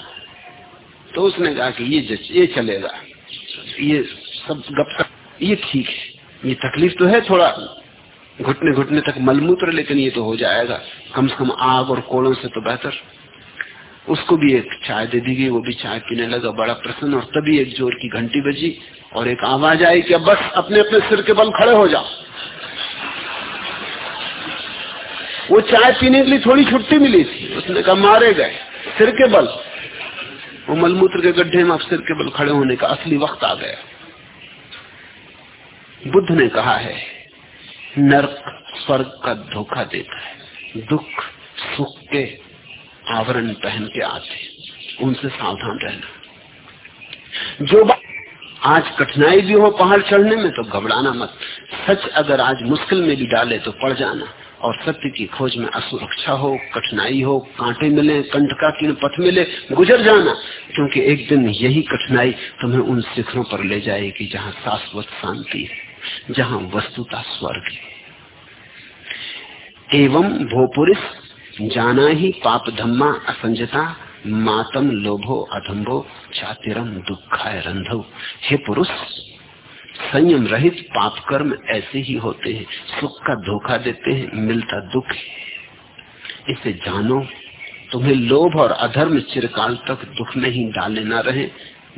तो उसने कहा कि ये ये चलेगा। ये सब गप ये ठीक है। ये तकलीफ़ तो है थोड़ा। घुटने घुटने तक मलमूत्र, लेकिन ये तो हो जाएगा। कम से कम आग और कोड़ों से तो बेहतर। उसको भी एक चाय दे दी गई, वो भी चाय पीने लगा। बड़ा प्रसन्न, और तभी एक ज़ोर की घंटी बजी, और एक आवाज़ आई कि अब बस अपने अपने सिर के बल खड़े हो जाओ। वो चाय पीने के लिए थोड़ी छुट्टी मिली थी। उसने कहा, मारे गए। सिर के बल। वो मलमूत्र के गड्ढे में अब सिर के बल खड़े होने का असली वक्त आ गया। बुद्ध ने कहा है, नर्क स्वर्ग का धोखा देता है, दुख, सुख के आवरण पहन के आते उनसे सावधान रहना। जो बात आज कठिनाई भी हो पहाड़ चढ़ने में तो घबराना मत। सच अगर आज मुश्किल में भी डाले तो पड़ जाना। और सत्य की खोज में असुरक्षा हो, कठिनाई हो, कांटे मिले कंटका की पथ मिले, गुजर जाना। क्योंकि एक दिन यही कठिनाई तुम्हें उन शिखरों पर ले जाएगी जहाँ शाश्वत शांति है, जहाँ वस्तुता स्वर्ग है। एवं भोपुरिस, जाना ही पाप धम्मा असंजता, मातम लोभो अधम्भो, चातिरम दुखाय रंधव हे पुरुष संयम रहित पाप कर्म ऐसे ही होते हैं। सुख का धोखा देते हैं, मिलता दुख है। इसे जानो, तुम्हें लोभ और अधर्म चिरकाल तक दुख में ही डाले न रहे।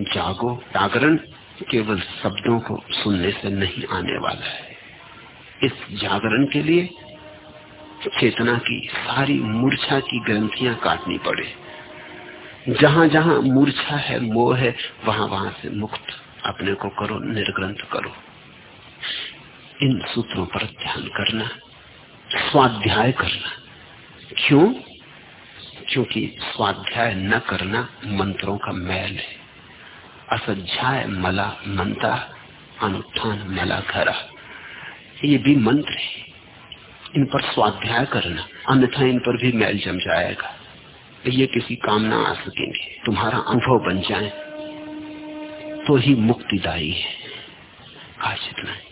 जागो, जागरण केवल शब्दों को सुनने से नहीं आने वाला है। इस जागरण के लिए चेतना की सारी मूर्छा की ग्रंथियाँ काटनी पड़े। जहाँ जहाँ मूर्छा है, मोह है वहाँ वहाँ से मुक्त। अपने को करो, निर्ग्रंथ करो। इन सूत्रों पर ध्यान करना, स्वाध्याय करना। क्यों? क्योंकि स्वाध्याय न करना मंत्रों का मैल है। असध्याय मला मनता अनुत्थान मला खरा ये भी मंत्र है। इन पर स्वाध्याय करना, अन्यथा इन पर भी मैल जम जाएगा। ये किसी काम ना आ सकेंगे। तुम्हारा अनुभव बन जाए। तो ही मुक्तिदायी है। आज इतना है।